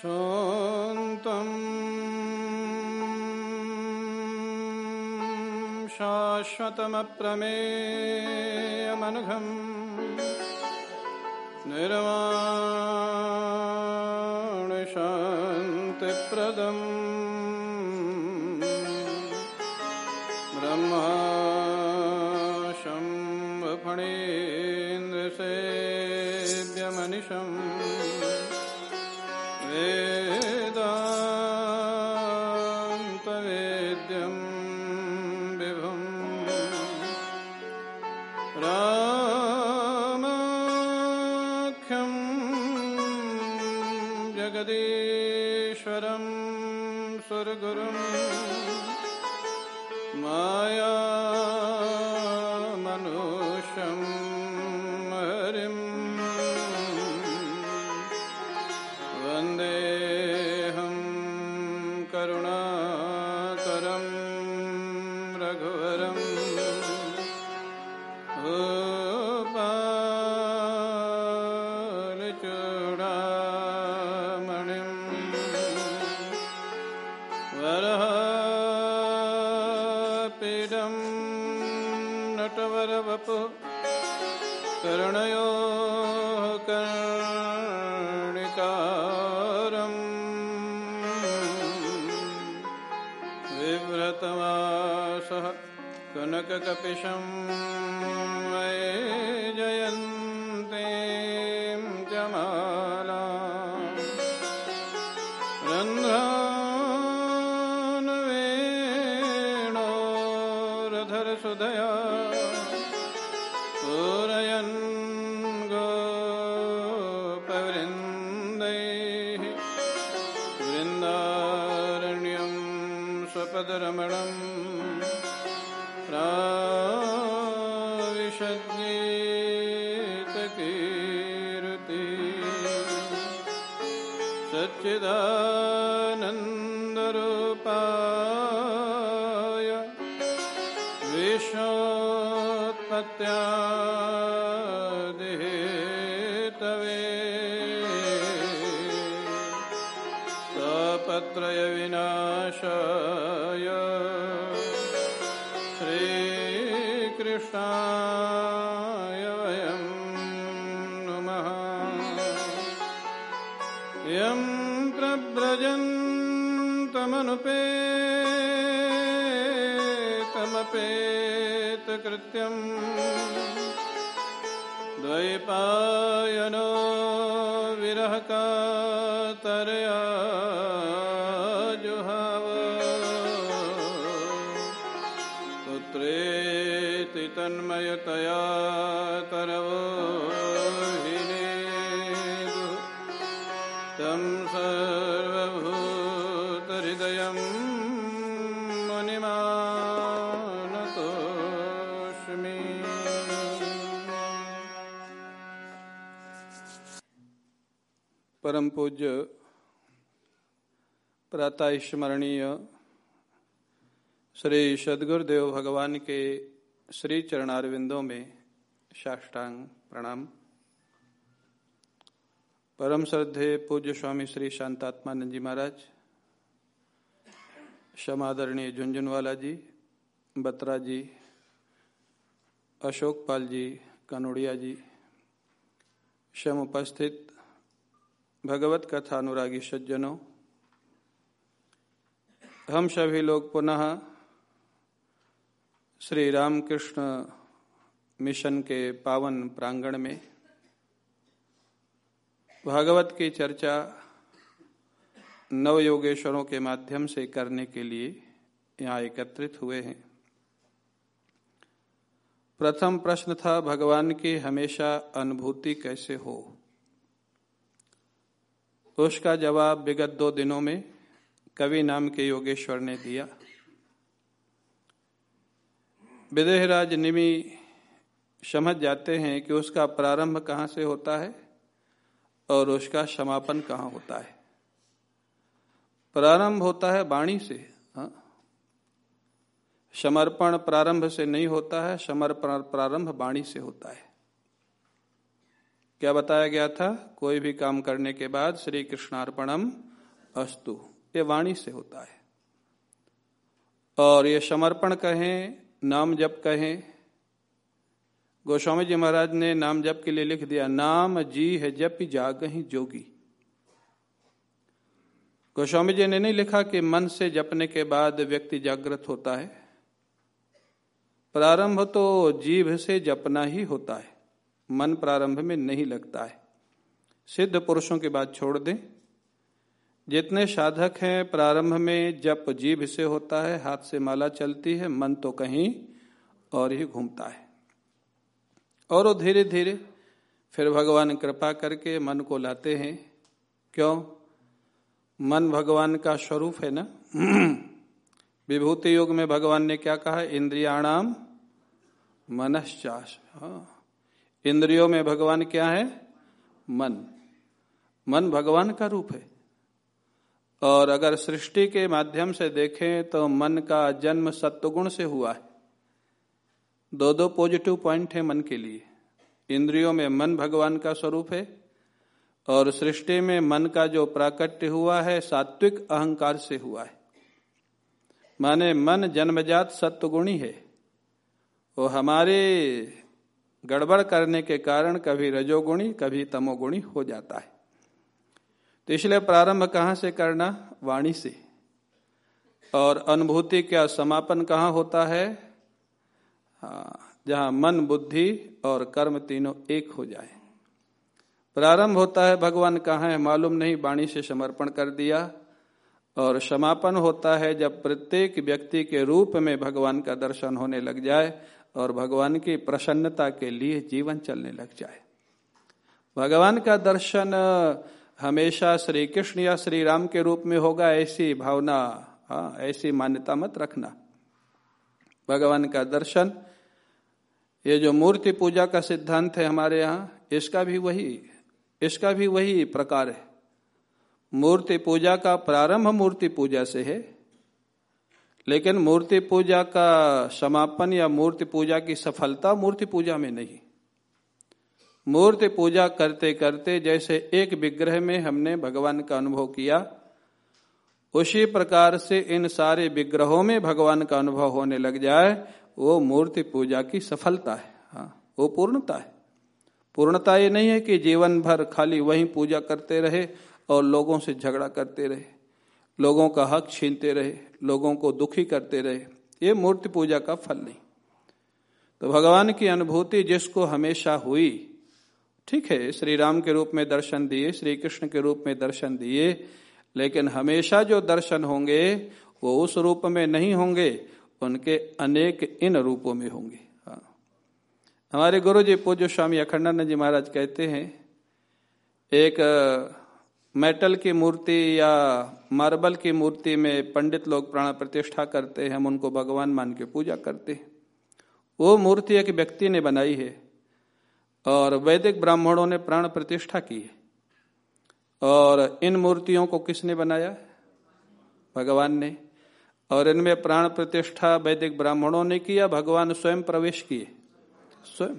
शान्तम् शाश्वतमप्रमेयमनघम् निर्वाणशान्तिप्रदम् कनककपिशं मुनिमानतोऽस्मि परम पूज्य प्रातः स्मरणीय श्री सदगुरुदेव भगवान के श्री चरणारविंदों में साष्टांग प्रणाम। परम श्रद्धे पूज्य स्वामी श्री शांतात्मानंद जी महाराज समादरणीय झुंझुनवाला जी, बत्रा जी अशोक पाल जी, कनोड़िया जी शम उपस्थित भगवत कथा अनुरागी सज्जनों, हम सभी लोग पुनः श्री रामकृष्ण मिशन के पावन प्रांगण में भागवत की चर्चा नव योगेश्वरों के माध्यम से करने के लिए यहाँ एकत्रित हुए हैं। प्रथम प्रश्न था, भगवान की हमेशा अनुभूति कैसे हो? उसका जवाब विगत दो दिनों में कवि नाम के योगेश्वर ने दिया। विदेहराज निमि समझ जाते हैं कि उसका प्रारंभ कहाँ से होता है और उसका समापन कहाँ होता है। प्रारंभ होता है वाणी से हाँ? समर्पण प्रारंभ से नहीं होता है, समर्पण प्रारंभ वाणी से होता है। क्या बताया गया था? कोई भी काम करने के बाद श्री कृष्णार्पणम अस्तु, ये वाणी से होता है। और ये समर्पण कहें, नाम जप कहें। गोस्वामी जी महाराज ने नाम जप के लिए लिख दिया, नाम जी है जप जाग ही जोगी। गोस्वामी जी ने नहीं लिखा कि मन से जपने के बाद व्यक्ति जागृत होता है। प्रारंभ तो जीभ से जपना ही होता है। मन प्रारंभ में नहीं लगता है। सिद्ध पुरुषों की बात छोड़ दें। जितने साधक हैं, प्रारंभ में जप जीभ से होता है, हाथ से माला चलती है, मन तो कहीं और ही घूमता है। और वो धीरे धीरे फिर भगवान कृपा करके मन को लाते हैं। क्यों? मन भगवान का स्वरूप है ना? विभूति युग में भगवान ने क्या कहा? इंद्रियाणाम मनश्चास। हाँ। इंद्रियों में भगवान क्या है? मन। मन भगवान का रूप है। और अगर सृष्टि के माध्यम से देखें तो मन का जन्म सत्वगुण से हुआ है। दो दो पॉजिटिव पॉइंट है मन के लिए। इंद्रियों में मन भगवान का स्वरूप है और सृष्टि में मन का जो प्राकट्य हुआ है, सात्विक अहंकार से हुआ है। माने मन जन्मजात सत्वगुणी है। वो हमारे गड़बड़ करने के कारण कभी रजोगुणी, कभी तमोगुणी हो जाता है। तो इसलिए प्रारंभ कहाँ से करना? वाणी से। और अनुभूति का समापन कहाँ होता है? हाँ जहाँ मन, बुद्धि और कर्म तीनों एक हो जाए। प्रारंभ होता है, भगवान कहाँ है मालूम नहीं वाणी से समर्पण कर दिया। और समापन होता है जब प्रत्येक व्यक्ति के रूप में भगवान का दर्शन होने लग जाए और भगवान की प्रसन्नता के लिए जीवन चलने लग जाए। भगवान का दर्शन हमेशा श्री कृष्ण या श्री राम के रूप में होगा, ऐसी भावना हाँ ऐसी मान्यता मत रखना। भगवान का दर्शन, ये जो मूर्ति पूजा का सिद्धांत है हमारे यहाँ, इसका भी वही इसका भी वही प्रकार है। मूर्ति पूजा का प्रारंभ मूर्ति पूजा से है, लेकिन मूर्ति पूजा का समापन या मूर्ति पूजा की सफलता मूर्ति पूजा में नहीं। मूर्ति पूजा करते करते जैसे एक विग्रह में हमने भगवान का अनुभव किया, उसी प्रकार से इन सारे विग्रहों में भगवान का अनुभव होने लग जाए, वो मूर्ति पूजा की सफलता है। हाँ वो पूर्णता है। पूर्णता ये नहीं है कि जीवन भर खाली वही पूजा करते रहे और लोगों से झगड़ा करते रहे। लोगों का हक छीनते रहे, लोगों को दुखी करते रहे। ये मूर्ति पूजा का फल नहीं। तो भगवान की अनुभूति जिसको हमेशा हुई, ठीक है, श्री राम के रूप में दर्शन दिए, श्री कृष्ण के रूप में दर्शन दिए, लेकिन हमेशा जो दर्शन होंगे, वो उस रूप में नहीं होंगे, उनके अनेक इन रूपों में होंगे। हमारे गुरु जी पूज्य स्वामी अखंडानंद जी महाराज कहते हैं, एक मेटल की मूर्ति या मार्बल की मूर्ति में पंडित लोग प्राण प्रतिष्ठा करते हैं, हम उनको भगवान मान के पूजा करते हैं। वो मूर्ति एक व्यक्ति ने बनाई है और वैदिक ब्राह्मणों ने प्राण प्रतिष्ठा की है। और इन मूर्तियों को किसने बनाया? भगवान ने। और इनमें प्राण प्रतिष्ठा वैदिक ब्राह्मणों ने किया, भगवान स्वयं प्रवेश किए। स्वयं।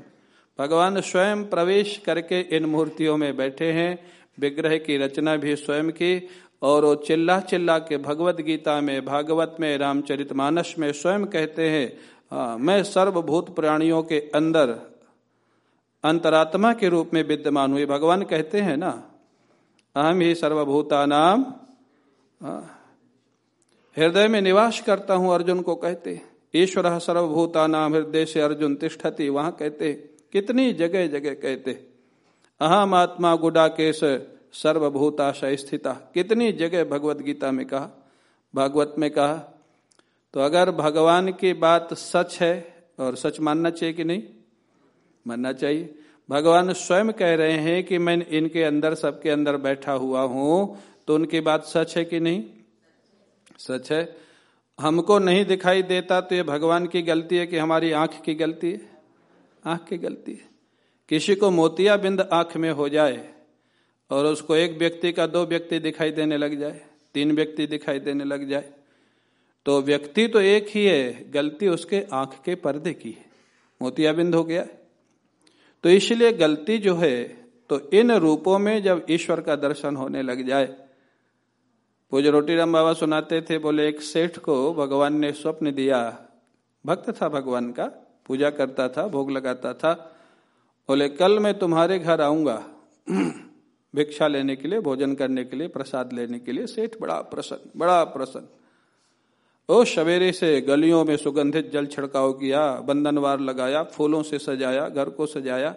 भगवान स्वयं प्रवेश करके इन मूर्तियों में बैठे हैं। विग्रह की रचना भी स्वयं की और वो चिल्ला चिल्ला के भगवत गीता में भागवत में रामचरित मानस में स्वयं कहते हैं आ, मैं सर्वभूत प्राणियों के अंदर अंतरात्मा के रूप में विद्यमान हुई भगवान कहते हैं ना अहम ही सर्वभूता नाम हृदय में निवास करता हूँ अर्जुन को कहते ईश्वर सर्वभूता नाम हृदय से अर्जुन तिष्ठती। वहाँ कहते, कितनी जगह जगह कहते, अहम आत्मा गुडा केश सर्वभूताशय स्थिता। कितनी जगह भगवत गीता में कहा? भागवत में कहा तो अगर भगवान की बात सच है और सच मानना चाहिए कि नहीं? मानना चाहिए। भगवान स्वयं कह रहे हैं कि मैं इनके अंदर, सबके अंदर बैठा हुआ हूँ तो उनकी बात सच है कि नहीं? सच है। हमको नहीं दिखाई देता तो ये भगवान की गलती है कि हमारी आँख की गलती है? आँख की गलती है। किसी को मोतिया बिंद आँख में हो जाए और उसको एक व्यक्ति का दो व्यक्ति दिखाई देने लग जाए, तीन व्यक्ति दिखाई देने लग जाए तो व्यक्ति तो एक ही है, गलती उसके आँख के पर्दे की है। मोतिया बिंद हो गया। तो इसलिए गलती जो है तो इन रूपों में जब ईश्वर का दर्शन होने लग जाए पूज रोटी राम बाबा सुनाते थे, बोले, एक सेठ को भगवान ने स्वप्न दिया। भक्त था भगवान का, पूजा करता था, भोग लगाता था। बोले, कल मैं तुम्हारे घर आऊँगा। भिक्षा लेने के लिए, भोजन करने के लिए, प्रसाद लेने के लिए। सेठ, बड़ा प्रसन्न बड़ा प्रसन्न। ओ, सवेरे से गलियों में सुगंधित जल छिड़काव किया बंधनवार लगाया, फूलों से सजाया, घर को सजाया।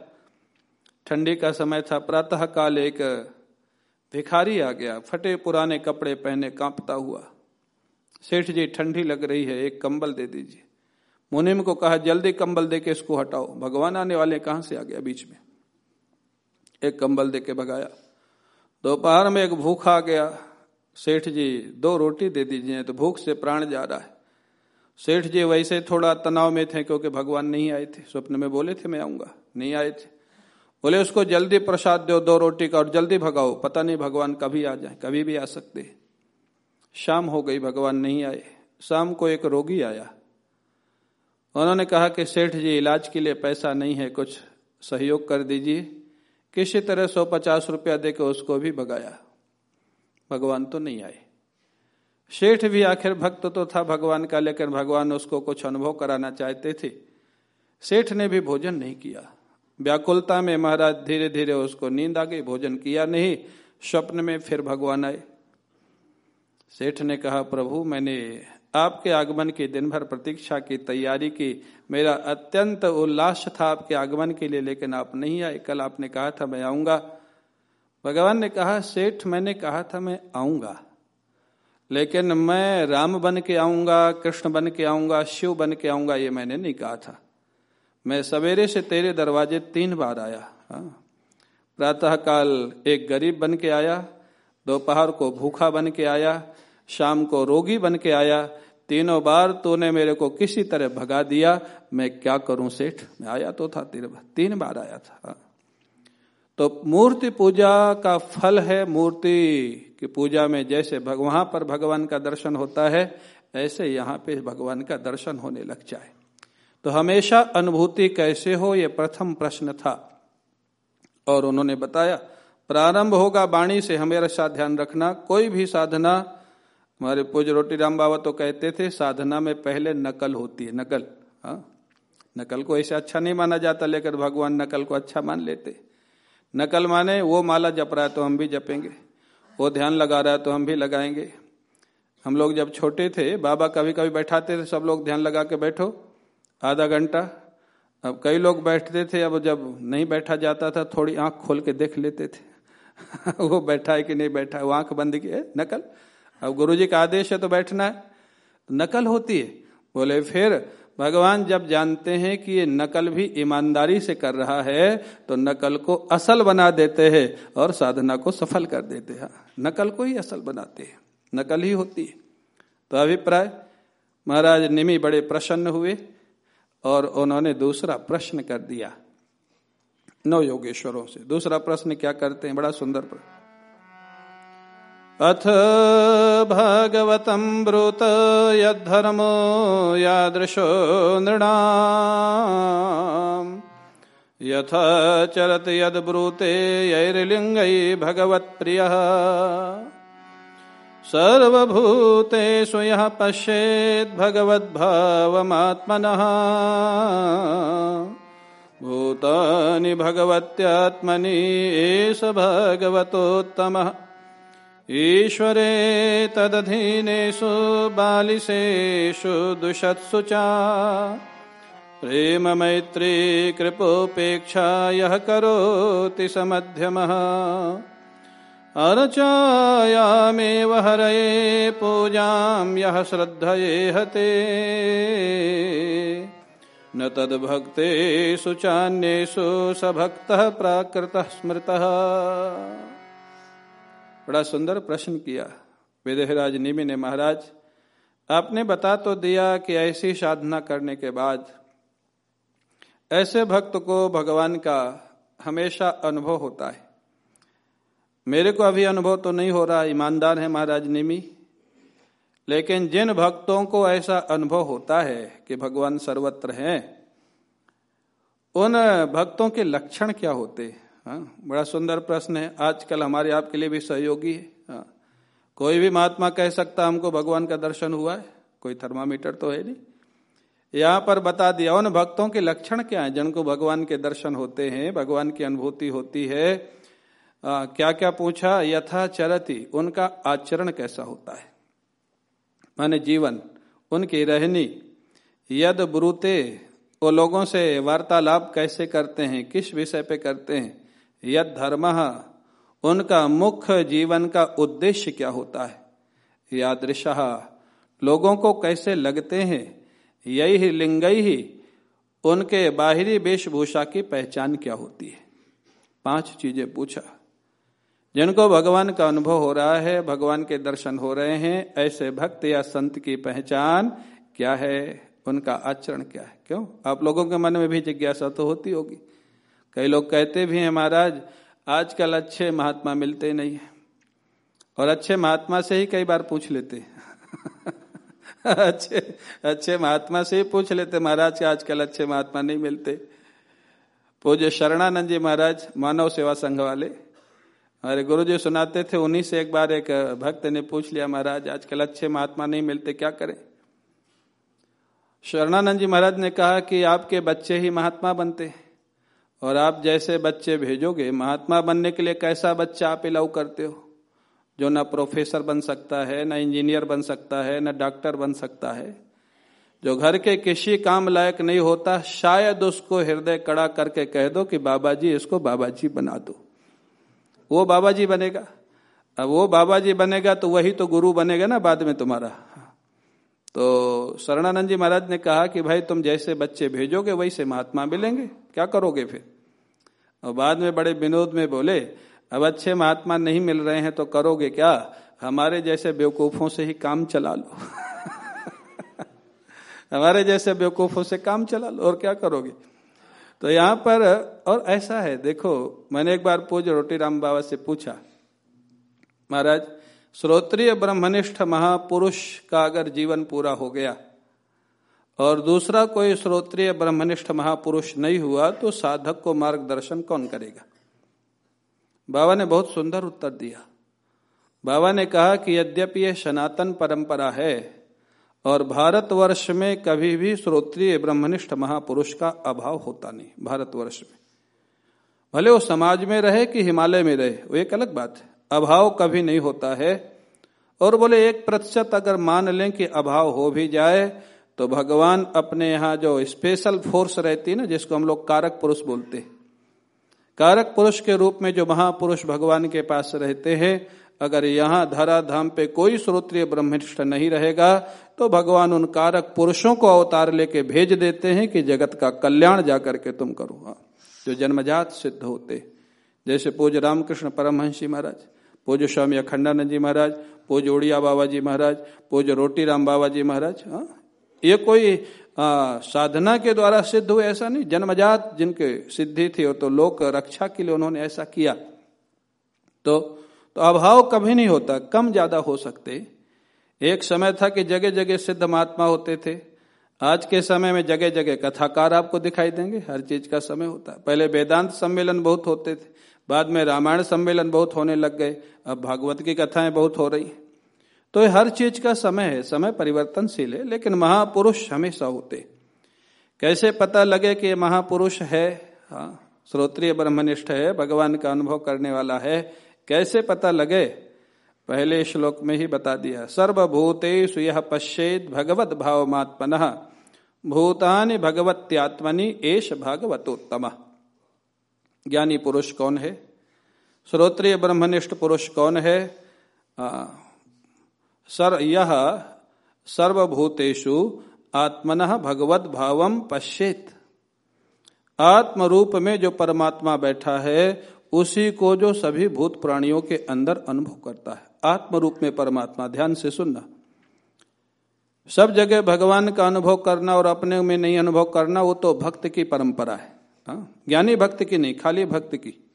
ठंडी का समय था प्रातः काल एक भिखारी आ गया, फटे पुराने कपड़े पहने कांपता हुआ। सेठ जी, ठंडी लग रही है, एक कंबल दे दीजिए। मुनिम को कहा, जल्दी कंबल दे के इसको हटाओ। भगवान आने वाले कहाँ से आ गया बीच में? एक कंबल दे के भगाया। दोपहर में एक भूख आ गया। सेठ जी, दो रोटी दे दीजिए तो भूख से प्राण जा रहा है। सेठ जी, वैसे थोड़ा तनाव में थे, क्योंकि भगवान नहीं आए थे। स्वप्न में बोले थे, मैं आऊँगा। नहीं आए थे। बोले, उसको जल्दी प्रसाद दो दो रोटी का और जल्दी भगाओ। पता नहीं भगवान कभी आ जाए, कभी भी आ सकते शाम हो गई, भगवान नहीं आए। शाम को एक रोगी आया। उन्होंने कहा कि, सेठ जी, इलाज के लिए पैसा नहीं है, कुछ सहयोग कर दीजिए। किसी तरह सौ पचास रुपया देकर उसको भी भगाया। भगवान तो नहीं आए। सेठ भी आखिर भक्त तो था भगवान का, लेकिन भगवान उसको कुछ अनुभव कराना चाहते थे। सेठ ने भी भोजन नहीं किया। व्याकुलता में महाराज धीरे धीरे उसको नींद आ गई, भोजन किया नहीं, स्वप्न में फिर भगवान आए। सेठ ने कहा, प्रभु, मैंने आपके आगमन की दिन भर प्रतीक्षा की, तैयारी की। मेरा अत्यंत उल्लास था आपके आगमन के लिए, लेकिन आप नहीं आए। कल आपने कहा था, मैं आऊँगा। भगवान ने कहा, सेठ, मैंने कहा था, मैं आऊँगा। लेकिन मैं राम बन के आऊँगा, कृष्ण बन के आऊँगा, शिव बन के आऊँगा, ये मैंने नहीं कहा था। मैं सवेरे से तेरे दरवाजे तीन बार आया हाँ। प्रातः काल एक गरीब बन के आया, दोपहर को भूखा बन के आया, शाम को रोगी बन के आया, तीनों बार तूने मेरे को किसी तरह भगा दिया, मैं क्या करूँ सेठ? मैं आया तो था तेरे तीन बार आया था तो मूर्ति पूजा का फल है मूर्ति की पूजा में जैसे वहाँ पर भगवान का दर्शन होता है, ऐसे यहाँ पे भगवान का दर्शन होने लग जाए। तो हमेशा अनुभूति कैसे हो यह प्रथम प्रश्न था। और उन्होंने बताया, प्रारंभ होगा वाणी से हमेरा साथ ध्यान रखना, कोई भी साधना, हमारे पूज रोटी राम बाबा तो कहते थे, साधना में पहले नकल होती है, नकल हाँ। नकल को ऐसे अच्छा नहीं माना जाता लेकर भगवान नकल को अच्छा मान लेते। नकल माने, वो माला जप रहा है तो हम भी जपेंगे, वो ध्यान लगा रहा है तो हम भी लगाएँगे। हम लोग जब छोटे थे, बाबा कभी कभी बैठाते थे, सब लोग ध्यान लगा के बैठो आधा घंटा। अब कई लोग बैठते थे, अब जब नहीं बैठा जाता था, थोड़ी आँख खोल के देख लेते थे। वो बैठा है कि नहीं बैठा है? वो आँख बंद की है नकल। अब गुरु जी का आदेश है तो बैठना है। तो नकल होती है। बोले, फिर भगवान जब जानते हैं कि ये नकल भी ईमानदारी से कर रहा है तो नकल को असल बना देते हैं और साधना को सफल कर देते हैं। नकल को ही असल बनाते हैं। नकल ही होती है। तो अभिप्राय, महाराज निमी बड़े प्रसन्न हुए। और उन्होंने दूसरा प्रश्न कर दिया। नौ योगेश्वरों से। दूसरा प्रश्न क्या करते हैं? बड़ा सुंदर प्रश्न। अथ भागवतं ब्रूत यद्धर्मो यादृशो नृणाम्। यथा चरत यद्ब्रूते यैर्लिङ्गै भगवत्प्रियः। सर्वभूतेषु यः पश्येद्भगवद्भावमात्मनः भूतानि भगवत्यात्मनि एष भगवतोत्तमः। ईश्वरे तदधीनेषु बालिशेषु दुषत्सु च। प्रेम मैत्री कृपोपेक्षा यः करोति समध्यमः। अर्चायामेव हरये पूजां यः श्रद्धये हते। न तद्भक्तेषु चान्येषु स भक्तः प्राकृतः स्मृतः। बड़ा सुंदर प्रश्न किया, विदेहराज निमि ने महाराज। आपने बता तो दिया कि ऐसी साधना करने के बाद ऐसे भक्त को भगवान का हमेशा अनुभव होता है। मेरे को अभी अनुभव तो नहीं हो रहा, ईमानदार है महाराज निमी। लेकिन जिन भक्तों को ऐसा अनुभव होता है कि भगवान सर्वत्र हैं, उन भक्तों के लक्षण क्या होते? हैं हाँ बड़ा सुंदर प्रश्न है। आजकल हमारे आपके लिए भी सहयोगी है। हाँ कोई भी महात्मा कह सकता हमको भगवान का दर्शन हुआ है। कोई थर्मामीटर तो है नहीं। यहाँ पर बता दिया, उन भक्तों के लक्षण क्या है? जिनको भगवान के दर्शन होते हैं, भगवान की अनुभूति होती है आ, क्या क्या पूछा? यथा चरती उनका आचरण कैसा होता है? माने जीवन उनकी रहनी यद ब्रूते वो लोगों से वार्तालाप कैसे करते हैं किस विषय पे करते हैं? यद धर्म उनका मुख्य जीवन का उद्देश्य क्या होता है? यादृश लोगों को कैसे लगते हैं? यही लिंग ही उनके बाहरी वेशभूषा की पहचान क्या होती है? पाँच चीज़ें पूछा। जिनको भगवान का अनुभव हो रहा है, भगवान के दर्शन हो रहे हैं, ऐसे भक्त या संत की पहचान क्या है? उनका आचरण क्या है? क्यों? आप लोगों के मन में भी जिज्ञासा तो होती होगी। कई लोग कहते भी हैं, महाराज, आजकल अच्छे महात्मा मिलते नहीं है। और अच्छे महात्मा से ही कई बार पूछ लेते अच्छे अच्छे महात्मा से ही पूछ लेते, महाराज आजकल अच्छे महात्मा नहीं मिलते? पूज्य शरणानंद जी महाराज मानव सेवा संघ वाले हमारे गुरु जी सुनाते थे, उन्हीं से एक बार एक भक्त ने पूछ लिया, महाराज, आजकल अच्छे महात्मा नहीं मिलते, क्या करें? शरणानंद जी महाराज ने कहा कि आपके बच्चे ही महात्मा बनते हैं। और आप जैसे बच्चे भेजोगे, महात्मा बनने के लिए कैसा बच्चा आप इलाउ करते हो? जो ना प्रोफेसर बन सकता है, ना इंजीनियर बन सकता है, ना डॉक्टर बन सकता है। जो घर के किसी काम लायक नहीं होता, शायद उसको हृदय कड़ा करके कह दो कि बाबा जी इसको बाबा जी बना दो। वो बाबा जी बनेगा। अब वो बाबा जी बनेगा तो वही तो गुरु बनेगा ना बाद में तुम्हारा। तो शरणानंद जी महाराज ने कहा कि भाई तुम जैसे बच्चे भेजोगे वैसे महात्मा मिलेंगे, क्या करोगे फिर? और बाद में बड़े विनोद में बोले, अब अच्छे महात्मा नहीं मिल रहे हैं तो करोगे क्या? हमारे जैसे बेवकूफों से ही काम चला लो। हमारे जैसे बेवकूफों से काम चला लो, और क्या करोगे? तो यहाँ पर, और ऐसा है, देखो, मैंने एक बार पूज रोटी राम बाबा से पूछा, महाराज, श्रोत्रिय ब्रह्मनिष्ठ महापुरुष का अगर जीवन पूरा हो गया, और दूसरा कोई श्रोत्रिय ब्रह्मनिष्ठ महापुरुष नहीं हुआ तो साधक को मार्गदर्शन कौन करेगा? बाबा ने बहुत सुंदर उत्तर दिया। बाबा ने कहा कि यद्यपि यह सनातन परंपरा है और भारतवर्ष में कभी भी श्रोत्रिय ब्रह्मनिष्ठ महापुरुष का अभाव होता नहीं, भारतवर्ष में। भले वो समाज में रहे कि हिमालय में रहे, वो एक अलग बात है। अभाव कभी नहीं होता है। और बोले, एक प्रतिशत अगर मान लें कि अभाव हो भी जाए तो भगवान अपने यहाँ जो स्पेशल फोर्स रहती है ना, जिसको हम लोग कारक पुरुष बोलते हैं। कारक पुरुष के रूप में जो महापुरुष भगवान के पास रहते हैं अगर यहाँ धरा धाम पे कोई श्रोत्रिय ब्रह्मनिष्ठ नहीं रहेगा तो भगवान उन कारक पुरुषों को अवतार लेके भेज देते हैं कि जगत का कल्याण जाकर के तुम करो। हाँ जो जन्मजात सिद्ध होते। जैसे पूज रामकृष्ण परमहंसी महाराज पूज स्वामी अखंडानंद जी महाराज पूज उड़िया बाबा जी महाराज पूज रोटी राम बाबा जी महाराज हाँ ये कोई आ, साधना के द्वारा सिद्ध हुए ऐसा नहीं। जन्मजात जिनके सिद्धि थी तो लोक रक्षा के लिए उन्होंने ऐसा किया। तो तो अभाव कभी नहीं होता, कम ज़्यादा हो सकते। एक समय था कि जगह जगह सिद्ध महात्मा होते थे। आज के समय में जगह जगह कथाकार आपको दिखाई देंगे, हर चीज़ का समय होता। है पहले वेदांत सम्मेलन बहुत होते थे, बाद में रामायण सम्मेलन बहुत होने लग गए, अब भागवत की कथाएँ बहुत हो रही। तो हर चीज़ का समय है, समय परिवर्तनशील है, लेकिन महापुरुष हमेशा होते। कैसे पता लगे कि महापुरुष है? हाँ श्रोत्रिय ब्रह्मनिष्ठ है, भगवान का अनुभव करने वाला है कैसे पता लगे? पहले श्लोक में ही बता दिया। सर्वभूतेषु यह पश्चेद भगवत भावमात्मन। भूतानि भगवत्यात्मनि एश भागवतोत्तम। ज्ञानी पुरुष कौन है? श्रोत्रिय ब्रह्मनिष्ठ पुरुष कौन है? आ, सर यह सर्वभूतेषु आत्मन भगवत भावम पश्चेत आत्म रूप में जो परमात्मा बैठा है उसी को जो सभी भूत प्राणियों के अंदर अनुभव करता है। आत्म रूप में परमात्मा, ध्यान से सुनना। सब जगह भगवान का अनुभव करना और अपने में नहीं अनुभव करना, वो तो भक्त की परंपरा है। हाँ? ज्ञानी भक्त की नहीं, खाली भक्त की।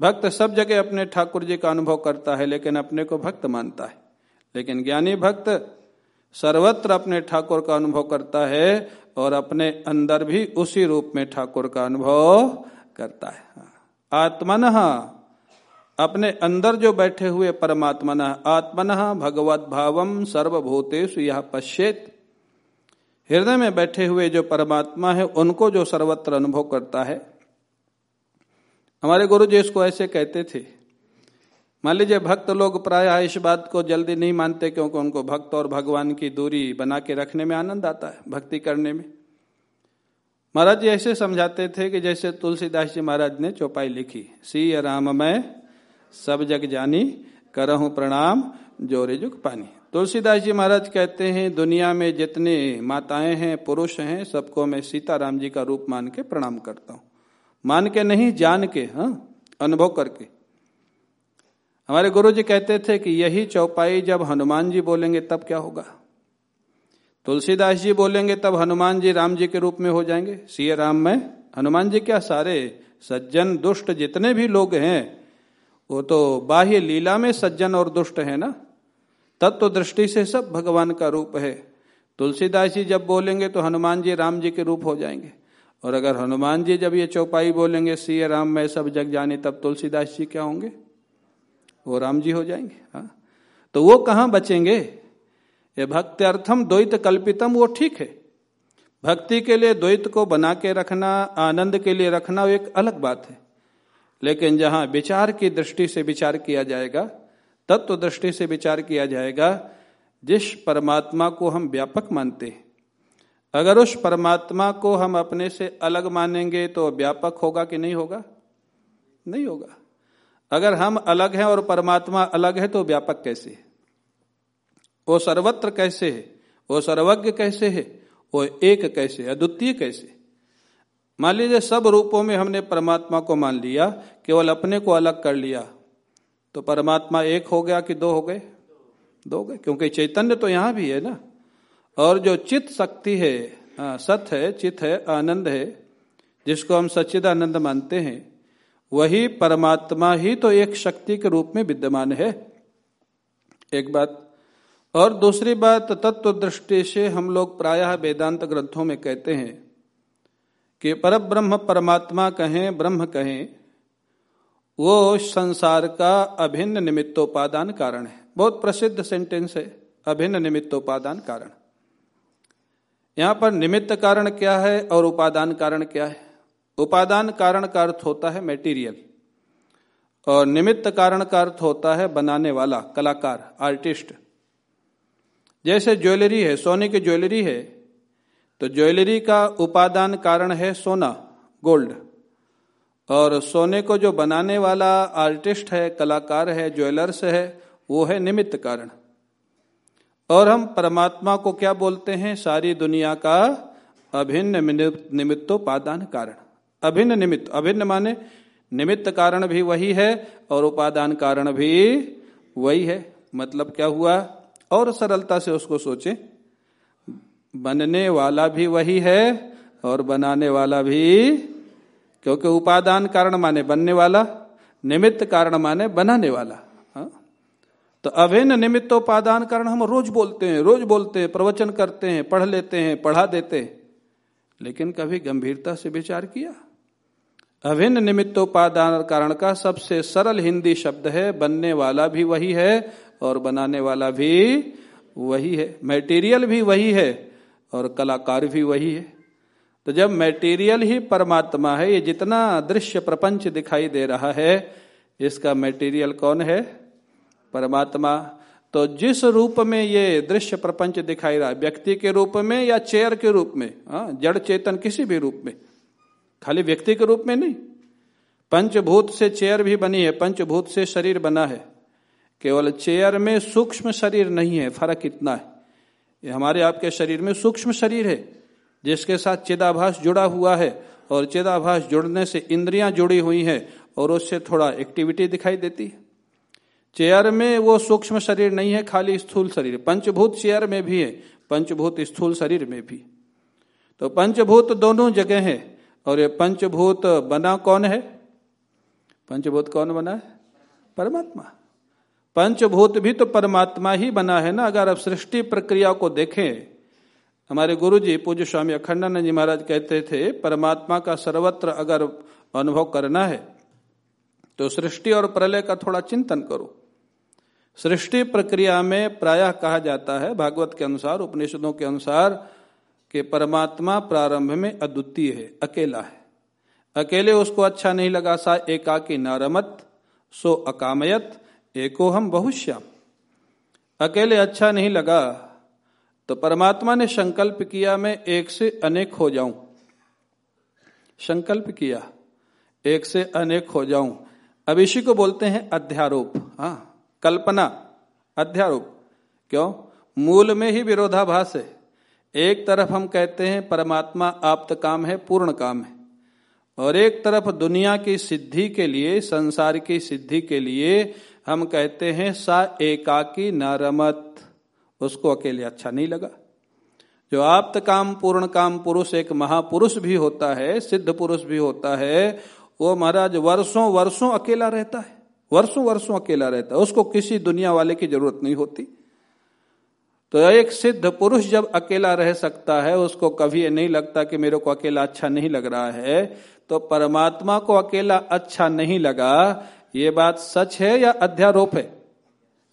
भक्त सब जगह अपने ठाकुर जी का अनुभव करता है, लेकिन अपने को भक्त मानता है। लेकिन ज्ञानी भक्त सर्वत्र अपने ठाकुर का अनुभव करता है और अपने अंदर भी उसी रूप में ठाकुर का अनुभव करता है। हाँ। आत्मन, अपने अंदर जो बैठे हुए परमात्मा आत्मन भगवत भावम सर्वभूतेषु यह पश्चेत हृदय में बैठे हुए जो परमात्मा है, उनको जो सर्वत्र अनुभव करता है। हमारे गुरु जी इसको ऐसे कहते थे। मान लीजिए, भक्त लोग प्राय इस बात को जल्दी नहीं मानते क्योंकि उनको भक्त और भगवान की दूरी बना के रखने में आनंद आता है, भक्ति करने में। महाराज जी ऐसे समझाते थे कि जैसे तुलसीदास जी महाराज ने चौपाई लिखी सी राम मैं, सब जग जानी, करहूं प्रणाम, जोरे जुग पानी। तुलसीदास जी महाराज कहते हैं, दुनिया में जितने माताएँ हैं, पुरुष हैं, सबको मैं सीताराम जी का रूप मान के प्रणाम करता हूँ। मान के नहीं, जान के हाँ अनुभव करके। हमारे गुरु जी कहते थे कि यही चौपाई जब हनुमान जी बोलेंगे, तब क्या होगा? तुलसीदास जी बोलेंगे, तब हनुमान जी राम जी के रूप में हो जाएँगे। सीए राम, में? हनुमान जी क्या सारे सज्जन दुष्ट जितने भी लोग हैं, वो तो बाह्य लीला में सज्जन और दुष्ट है ना? तत्व दृष्टि से सब भगवान का रूप है। तुलसीदास जी जब बोलेंगे तो हनुमान जी राम जी के रूप हो जाएँगे। और अगर हनुमान जी जब ये चौपाई बोलेंगे सी राम, में सब जग जाने तब तुलसीदास जी क्या होंगे? वो राम जी हो जाएँगे, हा? तो वो कहाँ बचेंगे? ये भक्ति अर्थम द्वैत कल्पितम, वो ठीक है। भक्ति के लिए द्वैत को बना के रखना, आनंद के लिए रखना एक अलग बात है। लेकिन जहाँ विचार की दृष्टि से विचार किया जाएगा, तत्व तो दृष्टि से विचार किया जाएगा, जिस परमात्मा को हम व्यापक मानते हैं। अगर उस परमात्मा को हम अपने से अलग मानेंगे तो व्यापक होगा कि नहीं होगा? नहीं होगा। अगर हम अलग हैं और परमात्मा अलग है तो व्यापक कैसे? है वो सर्वत्र कैसे है? वो सर्वज्ञ कैसे है? वो एक कैसे अद्वितीय कैसे मान लीजिए सब रूपों में हमने परमात्मा को मान लिया, केवल अपने को अलग कर लिया तो परमात्मा एक हो गया कि दो हो गए? दो हो गए, क्योंकि चैतन्य तो यहाँ भी है ना। और जो चित शक्ति है सत है चित है, आनंद है, जिसको हम सच्चिदानंद मानते हैं, वही परमात्मा ही तो एक शक्ति के रूप में विद्यमान है। एक बात और दूसरी बात तत्व दृष्टि से हम लोग प्रायः वेदांत ग्रंथों में कहते हैं कि पर ब्रह्म परमात्मा कहें, ब्रह्म कहें, वो संसार का अभिन्न निमित्तोपादान कारण है। बहुत प्रसिद्ध सेंटेंस है, अभिन्न निमित्तोपादान कारण। यहाँ पर निमित्त कारण क्या है और उपादान कारण क्या है? उपादान कारण का अर्थ होता है मेटीरियल और निमित्त कारण का अर्थ होता है बनाने वाला, कलाकार आर्टिस्ट जैसे ज्वेलरी है, सोने की ज्वेलरी है तो ज्वेलरी का उपादान कारण है सोना, गोल्ड। और सोने को जो बनाने वाला आर्टिस्ट है, कलाकार है, ज्वेलर्स है, वो है निमित्त कारण। और हम परमात्मा को क्या बोलते हैं? सारी दुनिया का अभिन्न निमित्तोपादान कारण। अभिन्न निमित्त, अभिन्न माने निमित्त कारण भी वही है और उपादान कारण भी वही है। मतलब क्या हुआ? और सरलता से उसको सोचे, बनने वाला भी वही है और बनाने वाला भी, क्योंकि उपादान कारण माने बनने वाला, निमित्त कारण माने बनाने वाला, हा? तो अभिन्न निमित्तोपादान कारण हम रोज बोलते हैं, रोज बोलते हैं, प्रवचन करते हैं, पढ़ लेते हैं, पढ़ा देते हैं, लेकिन कभी गंभीरता से विचार किया अभिन्न निमित्तोपादान कारण का सबसे सरल हिंदी शब्द है, बनने वाला भी वही है और बनाने वाला भी वही है। मटेरियल भी वही है और कलाकार भी वही है। तो जब मटेरियल ही परमात्मा है, ये जितना दृश्य प्रपंच दिखाई दे रहा है, इसका मटेरियल कौन है? परमात्मा। तो जिस रूप में ये दृश्य प्रपंच दिखाई रहा है व्यक्ति के रूप में या चेयर के रूप में हाँ जड़ चेतन किसी भी रूप में, खाली व्यक्ति के रूप में नहीं। पंचभूत से चेयर भी बनी है, पंचभूत से शरीर बना है। केवल चेयर में सूक्ष्म शरीर नहीं है, फ़र्क इतना है। ये हमारे आपके शरीर में सूक्ष्म शरीर है, जिसके साथ चिदाभास जुड़ा हुआ है, और चिदाभास जुड़ने से इंद्रियाँ जुड़ी हुई हैं, और उससे थोड़ा एक्टिविटी दिखाई देती है। चेयर में वो सूक्ष्म शरीर नहीं है, खाली स्थूल शरीर। पंचभूत चेयर में भी है, पंचभूत स्थूल शरीर में भी। तो पंचभूत दोनों जगह है, और ये पंचभूत बना कौन है? पंचभूत कौन बना है? परमात्मा। पंचभूत भी तो परमात्मा ही बना है ना, अगर आप सृष्टि प्रक्रिया को देखें। हमारे गुरु जी पूज्य स्वामी अखंडानंद जी महाराज कहते थे, परमात्मा का सर्वत्र अगर अनुभव करना है तो सृष्टि और प्रलय का थोड़ा चिंतन करो। सृष्टि प्रक्रिया में प्रायः कहा जाता है, भागवत के अनुसार, उपनिषदों के अनुसार, कि परमात्मा प्रारंभ में अद्वितीय है, अकेला है। अकेले उसको अच्छा नहीं लगा, सा एकाकी नारमत, सो अकामयत एको हम बहुश्याम। अकेले अच्छा नहीं लगा तो परमात्मा ने संकल्प किया मैं एक से अनेक हो जाऊँ। संकल्प किया, एक से अनेक हो जाऊँ। अब इसी को बोलते हैं अध्यारोप। हाँ कल्पना, अध्यारोप। क्यों? मूल में ही विरोधाभास है। एक तरफ़ हम कहते हैं परमात्मा आप्त काम है, पूर्ण काम है। और एक तरफ़ दुनिया की सिद्धि के लिए, संसार की सिद्धि के लिए हम कहते हैं, सा एकाकी न रमत। उसको अकेले अच्छा नहीं लगा। जो आप्त काम, पूर्ण काम, पुरुष एक महापुरुष भी होता है, सिद्ध पुरुष भी होता है, वो महाराज वर्षों वर्षों अकेला रहता है। वर्षों वर्षों अकेला रहता है। उसको किसी दुनिया वाले की ज़रूरत नहीं होती। तो एक सिद्ध पुरुष जब अकेला रह सकता है, उसको कभी नहीं लगता कि मेरे को अकेला अच्छा नहीं लग रहा है। तो परमात्मा को अकेला अच्छा नहीं लगा। ये बात सच है या अध्यारोप है?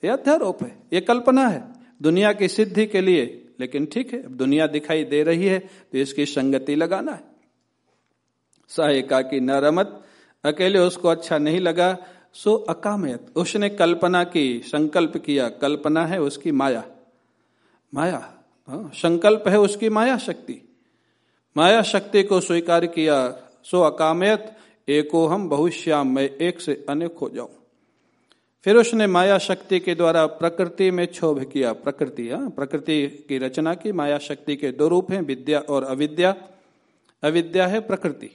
ये अध्यारोप है ये कल्पना है। दुनिया की सिद्धि के लिए लेकिन ठीक है दुनिया दिखाई दे रही है तो इसकी संगति लगाना है। सहायिका की न रमत अकेले उसको अच्छा नहीं लगा सो अकामयत। उसने कल्पना की संकल्प किया कल्पना है उसकी माया। माया हाँ, संकल्प है उसकी माया शक्ति। माया शक्ति को स्वीकार किया सो अकामयत एको हम बहुश्याम मैं एक से अनेक हो जाऊँ। फिर उसने माया शक्ति के द्वारा प्रकृति में क्षोभ किया। प्रकृति हाँ प्रकृति की रचना की। माया शक्ति के दो रूप हैं, विद्या और अविद्या। अविद्या है प्रकृति।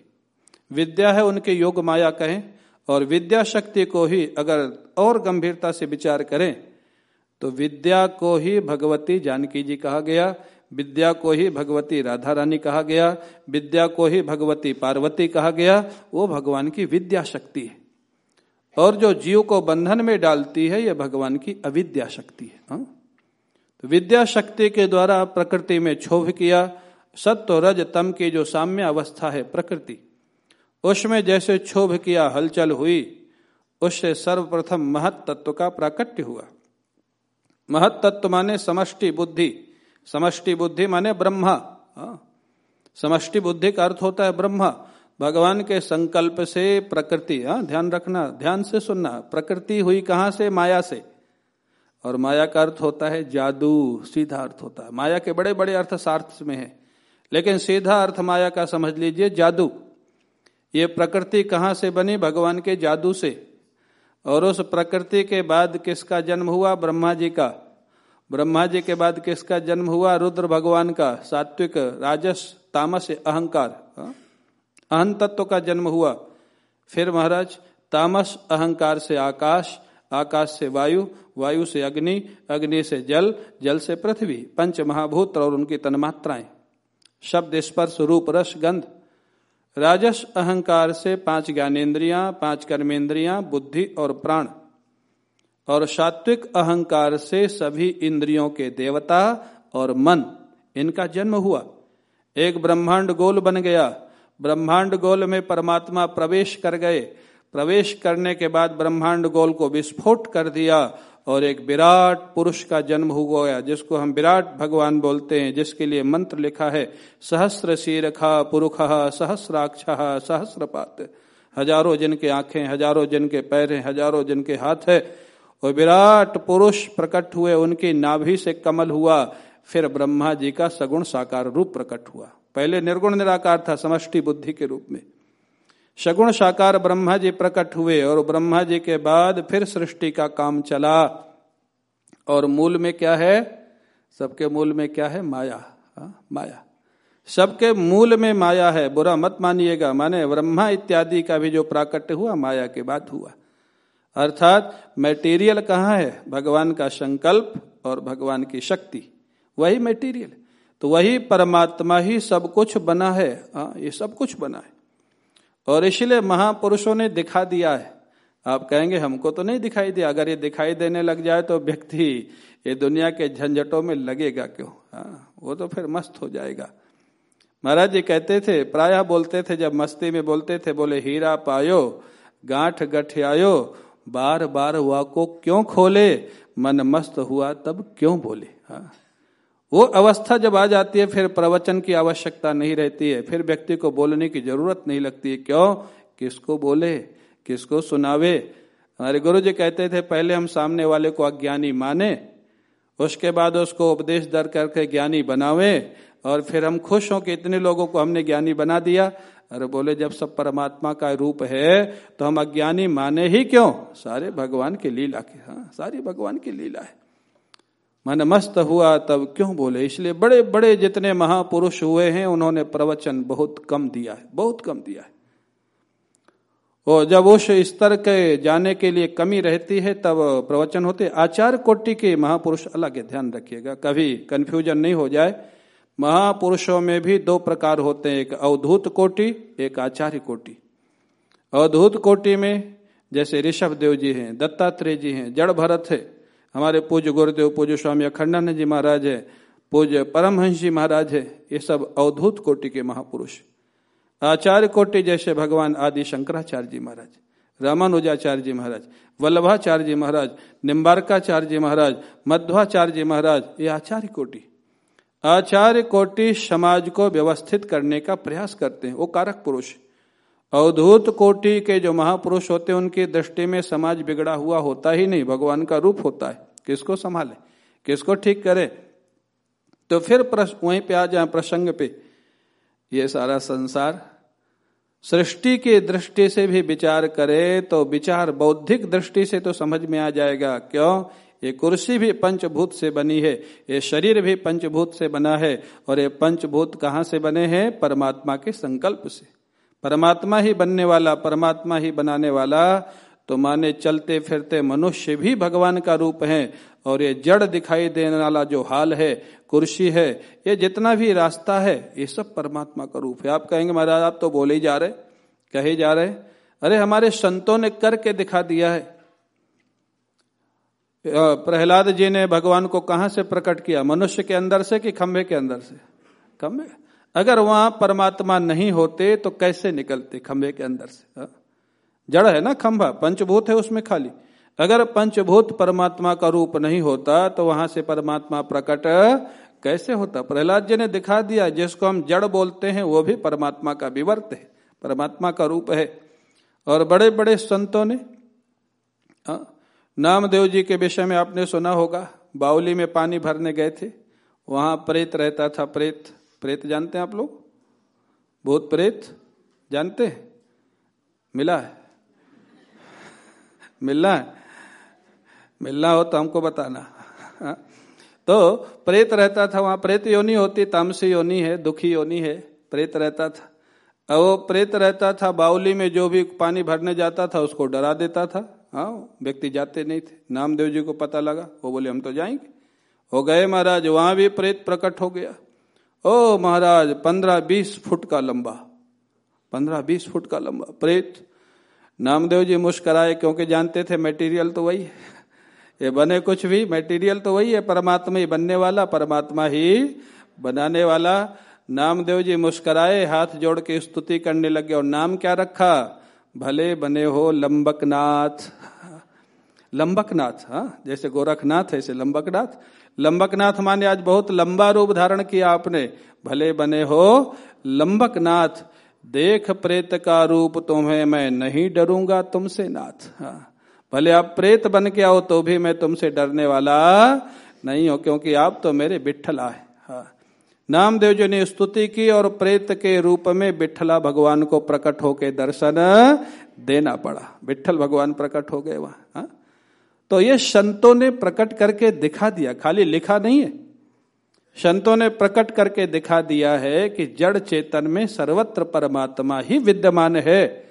विद्या है उनके योग माया कहें, और विद्या शक्ति को ही अगर और गंभीरता से विचार करें तो विद्या को ही भगवती जानकी जी कहा गया। विद्या को ही भगवती राधा रानी कहा गया, विद्या को ही भगवती पार्वती कहा गया, वो भगवान की विद्या शक्ति है। और जो जीव को बंधन में डालती है यह भगवान की अविद्या शक्ति है। हा? तो विद्या शक्ति के द्वारा प्रकृति में क्षोभ किया सत्य रज तम की जो साम्य अवस्था है प्रकृति, उसमें जैसे क्षोभ किया, हलचल हुई, उससे सर्वप्रथम महत तत्व का प्राकट्य हुआ। महत तत्व माने समष्टि बुद्धि समष्टि बुद्धि माने ब्रह्मा। हाँ। समष्टि बुद्धि का अर्थ होता है ब्रह्म। भगवान के संकल्प से प्रकृति हाँ ध्यान रखना, ध्यान से सुनना, प्रकृति हुई कहाँ से? माया से। और माया का अर्थ होता है जादू, सीधा अर्थ होता है। माया के बड़े बड़े अर्थ सार्थ में है। लेकिन सीधा अर्थ माया का समझ लीजिए, जादू। ये प्रकृति कहाँ से बनी? भगवान के जादू से। और उस प्रकृति के बाद किसका जन्म हुआ? ब्रह्मा जी का। ब्रह्मा जी के बाद किसका जन्म हुआ? रुद्र भगवान का। सात्विक, राजस, तामस, अहंकार। हाँ? अहं तत्व का जन्म हुआ। फिर महाराज, तामस, अहंकार से आकाश आकाश से वायु वायु से अग्नि अग्नि से जल जल से पृथ्वी, पंच महाभूत और उनकी तन्मात्राएँ। शब्द स्पर्श, रूप, रस, गंध। राजस, अहंकार से पाँच ज्ञानेन्द्रियाँ, पाँच कर्मेंद्रियाँ बुद्धि और प्राण। और सात्विक अहंकार से सभी इंद्रियों के देवता और मन, इनका जन्म हुआ। एक ब्रह्मांड गोल बन गया। ब्रह्मांड गोल में परमात्मा प्रवेश कर गए। प्रवेश करने के बाद ब्रह्मांड गोल को विस्फोट कर दिया और एक विराट पुरुष का जन्म हो गया जिसको हम विराट भगवान बोलते हैं, जिसके लिए मंत्र लिखा है, सहस्र शीरखा पुरुख, सहस्राक्ष, सहस्रपात। हज़ारों जन के आँखें, हज़ारों जन के पैर हैं, हज़ारों जन के हाथ है और विराट पुरुष प्रकट हुए, उनकी नाभि से कमल हुआ, फिर ब्रह्मा जी का सगुण साकार रूप प्रकट हुआ। पहले निर्गुण निराकार था, समष्टि बुद्धि के रूप में। सगुण साकार ब्रह्मा जी प्रकट हुए और ब्रह्मा जी के बाद फिर सृष्टि का काम चला। और मूल में क्या है? सबके मूल में क्या है? माया। हा? माया। सबके मूल में माया है, बुरा मत मानिएगा। माने ब्रह्मा इत्यादि का भी जो प्राकट्य हुआ, माया के बाद हुआ। अर्थात मेटीरियल कहाँ है? भगवान का संकल्प और भगवान की शक्ति। वही मेटीरियल तो वही परमात्मा ही सब कुछ बना है। हाँ ये सब कुछ बना है। और इसलिए महापुरुषों ने दिखा दिया है। आप कहेंगे, हमको तो नहीं दिखाई दिया। अगर ये दिखाई देने लग जाए तो व्यक्ति ये दुनिया के झंझटों में लगेगा क्यों? हाँ वो तो फिर मस्त हो जाएगा। महाराज जी कहते थे, प्रायः बोलते थे, जब मस्ती में बोलते थे, बोले, हीरा पायो, गांठ गठियायो बार बार वाको क्यों खोले? मन मस्त हुआ तब क्यों बोले? हाँ। वो अवस्था जब आ जाती है, फिर प्रवचन की आवश्यकता नहीं रहती है। फिर व्यक्ति को बोलने की ज़रूरत नहीं लगती है। क्यों? किसको बोले? किसको सुनावे? हमारे गुरु जी कहते थे, पहले हम सामने वाले को अज्ञानी माने, उसके बाद उसको उपदेश दर करके ज्ञानी बनावे, और फिर हम खुश हों कि इतने लोगों को हमने ज्ञानी बना दिया। अरे बोले, जब सब परमात्मा का रूप है तो हम अज्ञानी माने ही क्यों? सारे भगवान की लीला के हाँ सारी भगवान की लीला है। मन मस्त हुआ तब क्यों बोले? इसलिए बड़े बड़े जितने महापुरुष हुए हैं, उन्होंने प्रवचन बहुत कम दिया है, बहुत कम दिया है। और जब उस स्तर के जाने के लिए कमी रहती है, तब प्रवचन होते, आचार कोटि के महापुरुष अलग ध्यान रखिएगा, कभी कंफ्यूजन नहीं हो जाए। महापुरुषों में भी दो प्रकार होते हैं, एक अवधूत कोटि, एक आचार्य कोटि। अवधूत कोटि में जैसे ऋषभ देव जी हैं, दत्तात्रेय जी हैं, जड़ भरत है, हमारे पूज्य गुरुदेव, पूज्य स्वामी अखंडानंद जी महाराज है, पूज्य परमहंस जी महाराज है, ये सब अवधूत कोटि के महापुरुष। आचार्य कोटि जैसे भगवान आदि शंकराचार्य जी महाराज, रामानुजाचार्य जी महाराज, वल्लभाचार्य जी महाराज, निम्बारकाचार्य जी महाराज, मध्वाचार्य जी महाराज, ये आचार्य कोटि। आचार्य कोटि समाज को व्यवस्थित करने का प्रयास करते हैं। वो कारक पुरुष अवधूत कोटि के जो महापुरुष होते हैं, उनकी दृष्टि में समाज बिगड़ा हुआ होता ही नहीं। भगवान का रूप होता है। किसको संभाले? किसको ठीक करे? तो फिर वहीं पे आ जाए प्रसंग पे। ये सारा संसार। सृष्टि की दृष्टि से भी विचार करे तो विचार बौद्धिक दृष्टि से तो समझ में आ जाएगा। क्यों? ये कुर्सी भी पंचभूत से बनी है, ये शरीर भी पंचभूत से बना है, और ये पंचभूत कहाँ से बने हैं? परमात्मा के संकल्प से। परमात्मा ही बनने वाला, परमात्मा ही बनाने वाला तो माने चलते फिरते मनुष्य भी भगवान का रूप है, और ये जड़ दिखाई देने वाला जो हाल है, कुर्सी है, ये जितना भी रास्ता है, ये सब परमात्मा का रूप है। आप कहेंगे, महाराज, आप तो बोले ही जा रहे कहे जा रहे अरे, हमारे संतों ने करके दिखा दिया है प्रहलाद जी ने भगवान को कहाँ से प्रकट किया? मनुष्य के अंदर से कि खंभे के अंदर से? खंभे? अगर वहाँ परमात्मा नहीं होते तो कैसे निकलते खंभे के अंदर से? जड़ है ना खंभा? पंचभूत है उसमें खाली। अगर पंचभूत परमात्मा का रूप नहीं होता तो वहाँ से परमात्मा प्रकट कैसे होता? प्रहलाद जी ने दिखा दिया, जिसको हम जड़ बोलते हैं, वो भी परमात्मा का विवर्त है। परमात्मा का रूप है। और बड़े बड़े संतों ने नामदेव जी के विषय में आपने सुना होगा बाउली में पानी भरने गए थे, वहाँ प्रेत रहता था, प्रेत प्रेत जानते हैं आप लोग? भूत प्रेत जानते हैं? मिला है? मिलना है? मिलना हो तो हमको बताना? तो प्रेत रहता था, वहाँ प्रेत योनि होती, तामसी योनि है, दुखी योनि है, प्रेत रहता था। अब वो प्रेत रहता था बाउली में जो भी पानी भरने जाता था, उसको डरा देता था। हाँ व्यक्ति जाते नहीं थे। नामदेव जी को पता लगा। वो बोले, हम तो जाएँगे। हो गए महाराज, वहाँ भी प्रेत प्रकट हो गया। ओ महाराज, पंद्रह बीस फुट का लंबा। पंद्रह बीस फुट का लंबा, प्रेत? नामदेव जी मुस्कराए, क्योंकि जानते थे मटेरियल तो वही है। ये बने कुछ भी मटेरियल तो वही है, परमात्मा ही बनने वाला, परमात्मा ही बनाने वाला। नामदेव जी मुस्कराए, हाथ जोड़ के स्तुति करने लगे, और नाम क्या रखा? भले बने हो लंबकनाथ। लंबकनाथ हाँ जैसे गोरखनाथ, ऐसे लंबकनाथ। लंबकनाथ माने आज बहुत लंबा रूप धारण किया आपने। भले बने हो लंबकनाथ, देख प्रेत का रूप तुम्हें मैं नहीं डरूँगा तुमसे नाथ। हाँ भले आप प्रेत बन के आओ तो भी मैं तुमसे डरने वाला नहीं हो, क्योंकि आप तो मेरे बिठला है हाँ नामदेव जी ने स्तुति की और प्रेत के रूप में बिठला भगवान को प्रकट होके दर्शन देना पड़ा। बिठल भगवान प्रकट हो गए वहाँ हाँ? तो ये संतों ने प्रकट करके दिखा दिया। खाली लिखा नहीं है। संतों ने प्रकट करके दिखा दिया है कि जड़ चेतन में सर्वत्र परमात्मा ही विद्यमान है।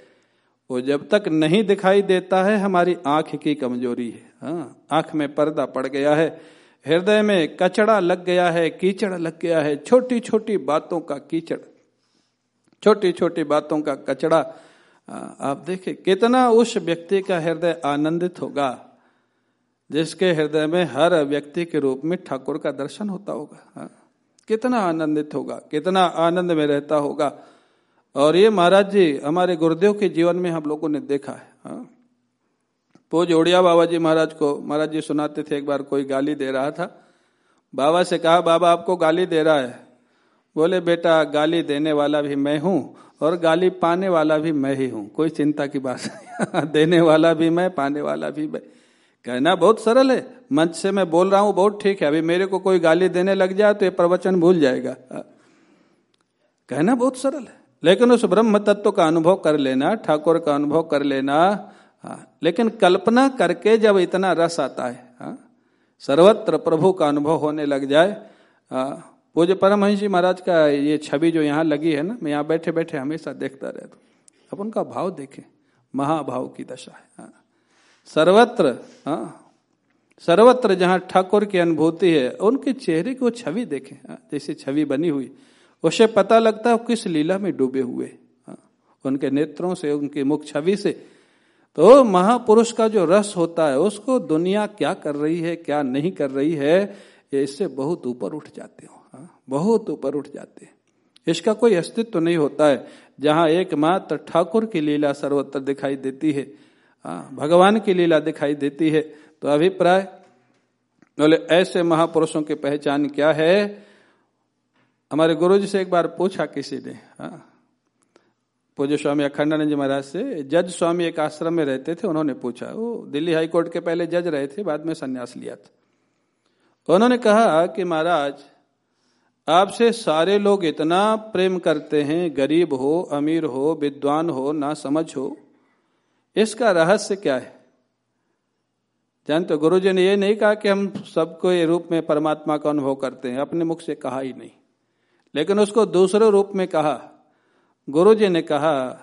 वो जब तक नहीं दिखाई देता है, हमारी आँख की कमज़ोरी है। हाँ आँख में पर्दा पड़ गया है। हृदय में कचड़ा लग गया है, कीचड़ लग गया है छोटी छोटी बातों का कीचड़ छोटी छोटी बातों का कचड़ा आप देखें, कितना उस व्यक्ति का हृदय आनंदित होगा, जिसके हृदय में हर व्यक्ति के रूप में ठाकुर का दर्शन होता होगा? कितना आनंदित होगा, कितना आनंद में रहता होगा और ये महाराज जी, हमारे गुरुदेव के जीवन में हम लोगों ने देखा हाँ वो जोड़िया बाबा जी महाराज को, महाराज जी सुनाते थे एक बार, कोई गाली दे रहा था। बाबा से कहा, बाबा, आपको गाली दे रहा है। बोले, बेटा, गाली देने वाला भी मैं हूँ और गाली पाने वाला भी मैं ही हूँ। कोई चिंता की बात नहीं। देने वाला भी मैं, पाने वाला भी मैं। कहना बहुत सरल है। मंच से मैं बोल रहा हूँ, बहुत ठीक है। अभी मेरे को कोई गाली देने लग जाए तो ये प्रवचन भूल जाएगा। कहना बहुत सरल है। लेकिन उस ब्रह्म तत्व का अनुभव कर लेना, ठाकुर का अनुभव कर लेना। हाँ लेकिन कल्पना करके जब इतना रस आता है हाँ सर्वत्र प्रभु का अनुभव होने लग जाए हाँ, पूज्य परमहंस जी महाराज का ये छवि जो यहाँ लगी है ना मैं यहाँ बैठे बैठे हमेशा देखता रहता हूँ अब उनका भाव देखे महाभाव की दशा है हाँ। सर्वत्र हाँ सर्वत्र जहाँ ठाकुर की अनुभूति है उनके चेहरे की वो छवि देखे हाँ, जैसे छवि बनी हुई उसे पता लगता है किस लीला में डूबे हुए हाँ, उनके नेत्रों से उनकी मुख छवि से तो महापुरुष का जो रस होता है उसको दुनिया क्या कर रही है क्या नहीं कर रही है इससे बहुत ऊपर उठ जाते हो हाँ, बहुत ऊपर उठ जाते हैं। इसका कोई अस्तित्व नहीं होता है जहाँ एकमात्र ठाकुर की लीला सर्वत्र दिखाई देती है हाँ? भगवान की लीला दिखाई देती है तो अभिप्राय? बोले ऐसे महापुरुषों की पहचान क्या है? हमारे गुरु जी से एक बार पूछा किसी ने हाँ? पूज्य स्वामी अखंडानंद जी महाराज से, जज स्वामी एक आश्रम में रहते थे, उन्होंने पूछा वो दिल्ली हाईकोर्ट के पहले जज रहे थे, बाद में संन्यास लिया था? तो उन्होंने कहा कि, महाराज, आपसे सारे लोग इतना प्रेम करते हैं, गरीब हो, अमीर हो, विद्वान हो, ना समझ हो, इसका रहस्य क्या है? जानते गुरु जी ने ये नहीं कहा कि हम सबको ये रूप में परमात्मा का अनुभव करते हैं, अपने मुख से कहा ही नहीं। लेकिन उसको दूसरे रूप में कहा गुरु जी ने कहा,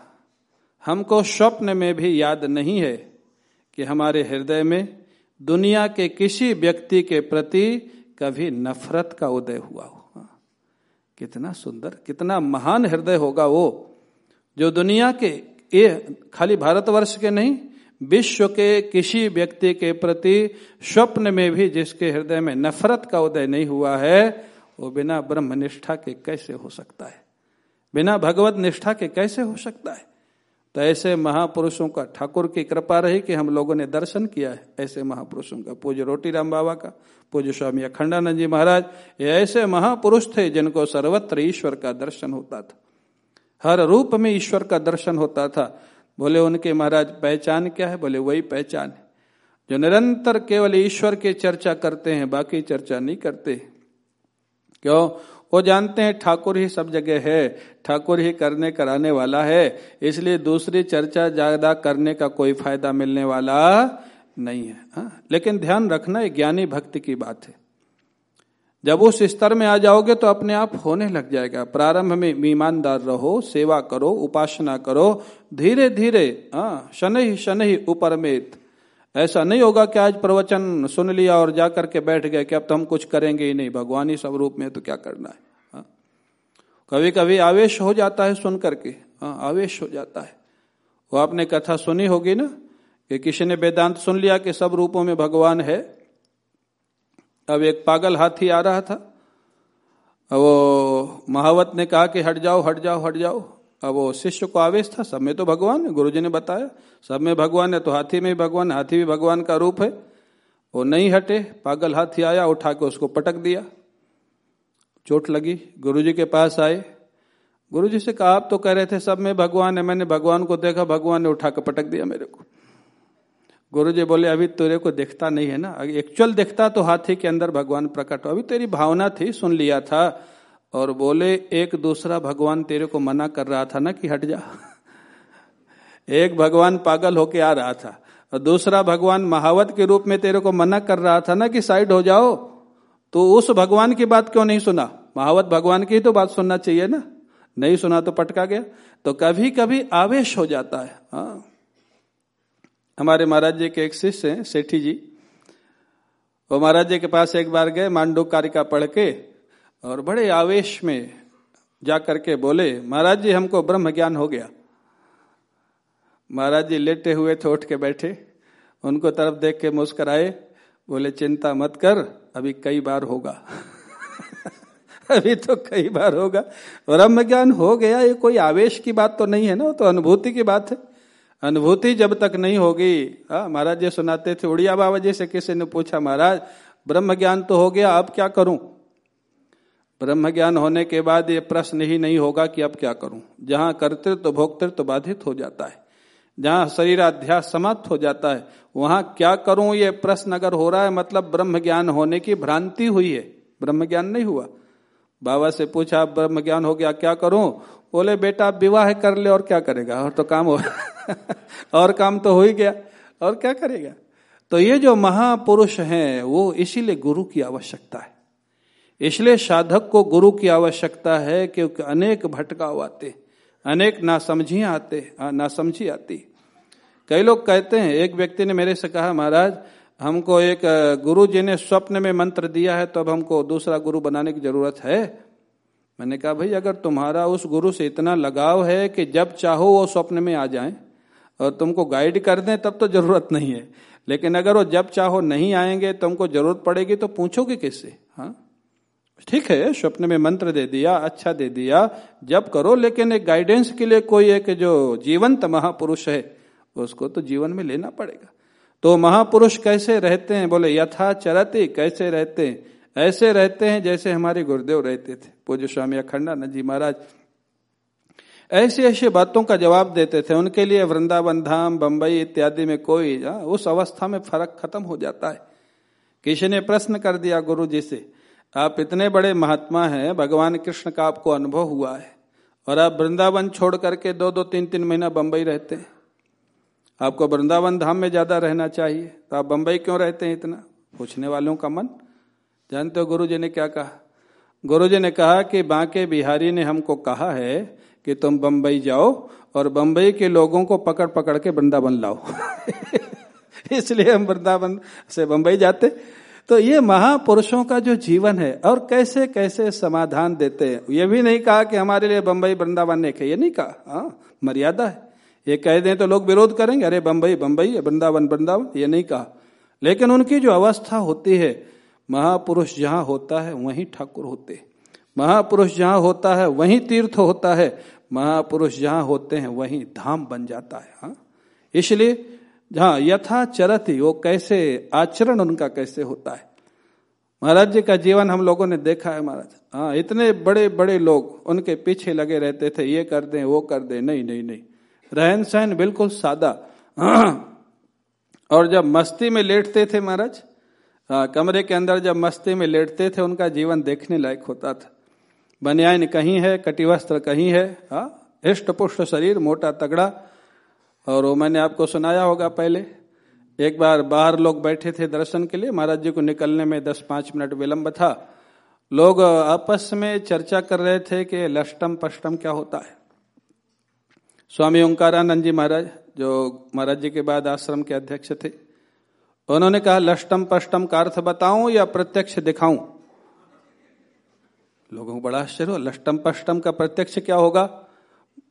हमको स्वप्न में भी याद नहीं है कि हमारे हृदय में दुनिया के किसी व्यक्ति के प्रति कभी नफरत का उदय हुआ हो। कितना सुंदर, कितना महान हृदय होगा वो, जो दुनिया के, ये खाली भारतवर्ष के नहीं, विश्व के किसी व्यक्ति के प्रति स्वप्न में भी जिसके हृदय में नफरत का उदय नहीं हुआ है, वो बिना ब्रह्म निष्ठा के कैसे हो सकता है? बिना भगवत निष्ठा के कैसे हो सकता है? तो ऐसे महापुरुषों का ठाकुर की कृपा रही कि हम लोगों ने दर्शन किया है। ऐसे महापुरुषों का पूज्य रोटी राम बाबा का, पूज्य स्वामी अखंडानंद जी महाराज, ये ऐसे महापुरुष थे जिनको सर्वत्र ईश्वर का दर्शन होता था। हर रूप में ईश्वर का दर्शन होता था। बोले उनके महाराज, पहचान क्या है? बोले, वही पहचान है। जो निरंतर केवल ईश्वर की चर्चा करते हैं, बाकी चर्चा नहीं करते। क्यों? वो जानते हैं ठाकुर ही सब जगह है, ठाकुर ही करने कराने वाला है, इसलिए दूसरी चर्चा ज़्यादा करने का कोई फ़ायदा मिलने वाला नहीं है, हा? लेकिन ध्यान रखना ज्ञानी भक्ति की बात है जब उस स्तर में आ जाओगे तो अपने आप होने लग जाएगा प्रारंभ में ईमानदार रहो, सेवा करो, उपासना करो धीरे धीरे शनि शनि उपरमेत ऐसा नहीं होगा कि आज प्रवचन सुन लिया और जाकर के बैठ गए कि अब तो हम कुछ करेंगे ही नहीं, भगवान ही सब रूप में तो क्या करना है? हाँ। कभी कभी आवेश हो जाता है सुन करके हाँ आवेश हो जाता है। वो आपने कथा सुनी होगी ना, कि किसी ने वेदांत सुन लिया कि सब रूपों में भगवान है। अब एक पागल हाथी आ रहा था। वो महावत ने कहा कि हट जाओ हट जाओ हट जाओ। अब वो शिष्य को आवेश था, सब में तो भगवान है गुरु जी ने बताया। सब में भगवान है तो हाथी में भगवान हाथी भी भगवान का रूप है। वो नहीं हटे, पागल हाथी आया, उठा के उसको पटक दिया। चोट लगी गुरु जी के पास आए। गुरु जी से कहा, आप तो कह रहे थे, सब में भगवान है, मैंने भगवान को देखा, भगवान ने उठा के पटक दिया मेरे को। गुरु जी बोले, अभी तेरे को देखता नहीं है ना? एक्चुअल देखता तो हाथी के अंदर भगवान प्रकट हो अभी तेरी भावना थी, सुन लिया था। और बोले, एक दूसरा भगवान तेरे को मना कर रहा था ना कि हट जा। एक भगवान पागल होके आ रहा था और दूसरा भगवान महावत के रूप में तेरे को मना कर रहा था ना कि साइड हो जाओ। तो उस भगवान की बात क्यों नहीं सुना? महावत भगवान की तो बात सुनना चाहिए ना। नहीं सुना तो पटका गया। तो कभी कभी आवेश हो जाता है। हाँ। हमारे महाराज जी के एक शिष्य हैं, सेठी जी। वो महाराज जी के पास एक बार गए, मांडू कारिका पढ़ के। और बड़े आवेश में जा करके बोले महाराज जी हमको ब्रह्म ज्ञान हो गया। महाराज जी लेटे हुए थे उठ के बैठे। उनको तरफ़ देख के मुस्कराए। बोले चिंता मत कर अभी कई बार होगा। अभी तो कई बार होगा। ब्रह्म ज्ञान हो गया ये कोई आवेश की बात तो नहीं है ना तो अनुभूति की बात है। अनुभूति जब तक नहीं होगी हाँ, महाराज जी सुनाते थे उड़िया बाबा जी से किसी ने पूछा महाराज ब्रह्म ज्ञान तो हो गया अब क्या करूँ? ब्रह्म ज्ञान होने के बाद ये प्रश्न ही नहीं होगा कि अब क्या करूँ। जहाँ कर्तृत्व तो भोक्तृत्व तो बाधित हो जाता है, जहाँ शरीराध्यास समाप्त हो जाता है, वहाँ क्या करूँ ये प्रश्न अगर हो रहा है मतलब ब्रह्म ज्ञान होने की भ्रांति हुई है। ब्रह्म ज्ञान नहीं हुआ। बाबा से पूछा ब्रह्म ज्ञान हो गया, क्या करूँ? बोले, बेटा विवाह कर ले, और क्या करेगा? और तो काम हो और काम तो हो ही गया, और क्या करेगा? तो ये जो महापुरुष हैं, वो इसीलिए गुरु की आवश्यकता है। इसलिए साधक को गुरु की आवश्यकता है क्योंकि अनेक भटकाव आते अनेक नासमझी आते नासमझी आती। कई लोग कहते हैं, एक व्यक्ति ने मेरे से कहा, महाराज, हमको एक गुरु जी ने स्वप्न में मंत्र दिया है तो अब हमको दूसरा गुरु बनाने की ज़रूरत है? मैंने कहा, भाई, अगर तुम्हारा उस गुरु से इतना लगाव है कि जब चाहो वो स्वप्न में आ जाए और तुमको गाइड कर दें, तब तो ज़रूरत नहीं है। लेकिन अगर वो जब चाहो नहीं आएँगे तुमको ज़रूरत पड़ेगी तो पूछोगे किससे हाँ? ठीक है, स्वप्न में मंत्र दे दिया अच्छा दे दिया जब करो, लेकिन एक गाइडेंस के लिए कोई एक जो जीवंत महापुरुष है, उसको तो जीवन में लेना पड़ेगा। तो महापुरुष कैसे रहते हैं? बोले, यथा चरती, कैसे रहते हैं? ऐसे रहते हैं जैसे हमारे गुरुदेव रहते थे। पूज्य स्वामी अखंडानंद जी महाराज, ऐसी ऐसी बातों का जवाब देते थे। उनके लिए वृंदावन धाम, बंबई इत्यादि में कोई उस अवस्था में फ़र्क खत्म हो जाता है। किसी ने प्रश्न कर दिया गुरु जी से आप इतने बड़े महात्मा हैं, भगवान कृष्ण का आपको अनुभव हुआ है। और आप वृंदावन छोड़ करके दो दो तीन तीन महीना बंबई रहते हैं। आपको वृंदावन धाम में ज़्यादा रहना चाहिए तो आप बंबई क्यों रहते हैं इतना? पूछने वालों का मन। जानते हो गुरु जी ने क्या कहा? गुरु जी ने कहा कि बांके बिहारी ने हमको कहा है कि तुम बंबई जाओ और बंबई के लोगों को पकड़ पकड़ के वृंदावन लाओ। इसलिए हम वृंदावन से बंबई जाते। तो ये महापुरुषों का जो जीवन है, और कैसे कैसे समाधान देते हैं? ये भी नहीं कहा कि हमारे लिए बंबई वृंदावन एक है। ये नहीं कहा। हाँ मर्यादा है। ये कह दें तो लोग विरोध करेंगे, अरे बंबई बंबई, वृंदावन वृंदावन, ये नहीं कहा। लेकिन उनकी जो अवस्था होती है, महापुरुष जहाँ होता है, वहीं ठाकुर होते महापुरुष जहाँ होता है, वहीं तीर्थ होता है। महापुरुष जहाँ होते हैं, वहीं धाम बन जाता है। हाँ इसलिए जहाँ यथा चरती, वो कैसे आचरण उनका कैसे होता है। महाराज जी का जीवन हम लोगों ने देखा है, महाराज। हाँ इतने बड़े बड़े लोग उनके पीछे लगे रहते थे, ये कर दें, वो कर दें, नहीं नहीं नहीं। रहन सहन बिल्कुल सादा। और जब मस्ती में लेटते थे, महाराज कमरे के अंदर जब मस्ती में लेटते थे, उनका जीवन देखने लायक होता था। बनियान कहीं है, कटिवस्त्र कहीं है हिष्ट पुष्ट शरीर, मोटा तगड़ा और वो मैंने आपको सुनाया होगा पहले। एक बार बाहर लोग बैठे थे दर्शन के लिए, महाराज जी को निकलने में दस पाँच मिनट विलंब था। लोग आपस में चर्चा कर रहे थे कि लष्टम पष्टम क्या होता है। स्वामी ओंकारानंद जी महाराज, जो महाराज जी के बाद आश्रम के अध्यक्ष थे, उन्होंने कहा, लष्टम पष्टम का अर्थ बताऊँ या प्रत्यक्ष दिखाऊँ? लोगों को बड़ा आश्चर्य हो लष्टम पष्टम का प्रत्यक्ष क्या होगा?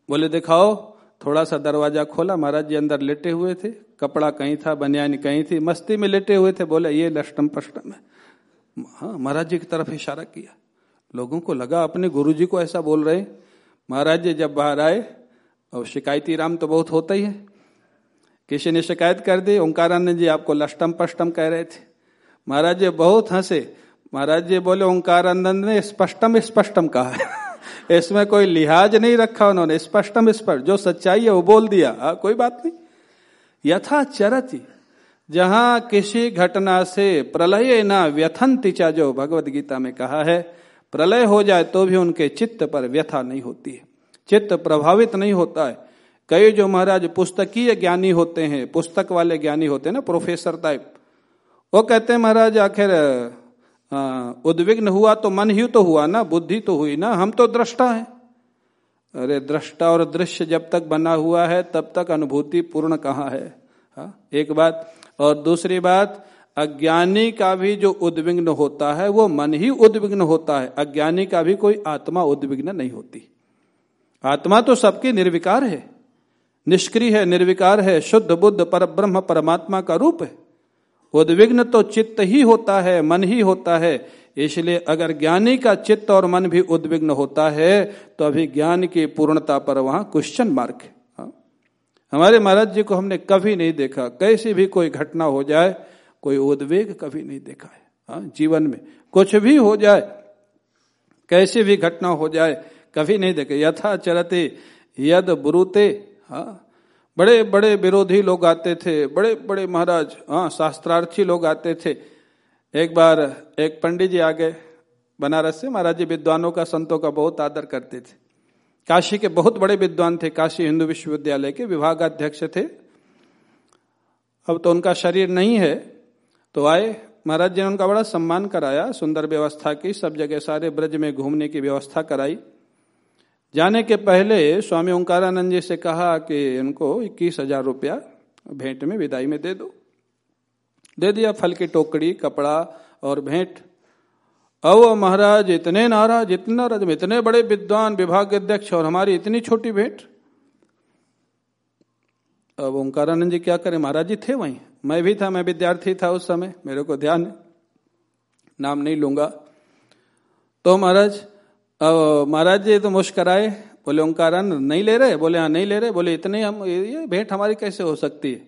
बोले, दिखाओ। थोड़ा सा दरवाज़ा खोला, महाराज जी अंदर लेटे हुए थे। कपड़ा कहीं था, बनियान कहीं थी, मस्ती में लेटे हुए थे, बोले, ये लष्टम पष्टम है। हाँ महाराज जी की तरफ़ इशारा किया। लोगों को लगा, अपने गुरु जी को ऐसा बोल रहे महाराज जी जब बाहर आए और शिकायती राम तो बहुत होता ही है। किसी ने शिकायत कर दी, ओंकारानंद जी आपको लष्टम पष्टम कह रहे थे। महाराज जी बहुत हंसे। महाराज जी बोले, ओंकारानंद ने स्पष्टम स्पष्टम कहा है। इसमें कोई लिहाज नहीं रखा उन्होंने स्पष्टम स्पष्ट जो सच्चाई है वो बोल दिया। आ, कोई बात नहीं। यथा चरती जहाँ किसी घटना से प्रलय ना व्यथंतिचा जो भगवत गीता में कहा है प्रलय हो जाए तो भी उनके चित्त पर व्यथा नहीं होती है। चित्त प्रभावित नहीं होता है। कई जो महाराज पुस्तकीय ज्ञानी होते हैं पुस्तक वाले ज्ञानी होते हैं ना प्रोफेसर टाइप वो कहते हैं महाराज आखिर उद्विग्न हुआ तो मन ही तो हुआ ना, बुद्धि तो हुई ना, हम तो दृष्टा है। अरे दृष्टा और दृश्य जब तक बना हुआ है, तब तक अनुभूति पूर्ण कहाँ है? हा? एक बात और दूसरी बात, अज्ञानी का भी जो उद्विग्न होता है, वो मन ही उद्विग्न होता है। अज्ञानी का भी कोई आत्मा उद्विग्न नहीं होती। आत्मा तो सबकी निर्विकार है। निष्क्रिय है, निर्विकार है, शुद्ध, बुद्ध, पर ब्रह्म, परमात्मा का रूप है। उद्विग्न तो चित्त ही होता है, मन ही होता है। इसलिए अगर ज्ञानी का चित्त और मन भी उद्विग्न होता है तो अभी ज्ञान की पूर्णता पर वहाँ क्वेश्चन मार्क है। हाँ। हमारे महाराज जी को हमने कभी नहीं देखा। कैसी भी कोई घटना हो जाए, कोई उद्वेग कभी नहीं देखा है। हाँ जीवन में कुछ भी हो जाए, कैसी भी घटना हो जाए, कभी नहीं देखे। यथा चरते यद बुरुते हाँ बड़े बड़े विरोधी लोग आते थे, बड़े बड़े महाराज हाँ शास्त्रार्थी लोग आते थे। एक बार एक पंडित जी आ गए, बनारस से। महाराज जी विद्वानों का, संतों का बहुत आदर करते थे। काशी के बहुत बड़े विद्वान थे, काशी हिंदू विश्वविद्यालय के विभागाध्यक्ष थे। अब तो उनका शरीर नहीं है तो आए। महाराज जी ने उनका बड़ा सम्मान कराया, सुंदर व्यवस्था की, सब जगह सारे ब्रज में घूमने की व्यवस्था कराई। जाने के पहले स्वामी ओंकारानंद जी से कहा कि उनको इक्कीस हज़ार रुपया भेंट में विदाई में दे दो। दे दिया फल की टोकरी, कपड़ा और भेंट। अब महाराज, इतने नाराज़ इतने नाराज़ इतने बड़े विद्वान विभाग अध्यक्ष और हमारी इतनी छोटी भेंट। अब ओंकारानंद जी क्या करें? महाराज जी थे वहीं। मैं भी था, मैं विद्यार्थी था उस समय, मेरे को ध्यान नाम नहीं लूँगा। तो महाराज महाराज जी तो मुस्कराए, बोले ओंकारानंद नहीं ले रहे? बोले हाँ नहीं ले रहे। बोले, इतने हम, ये भेंट हमारी कैसे हो सकती है?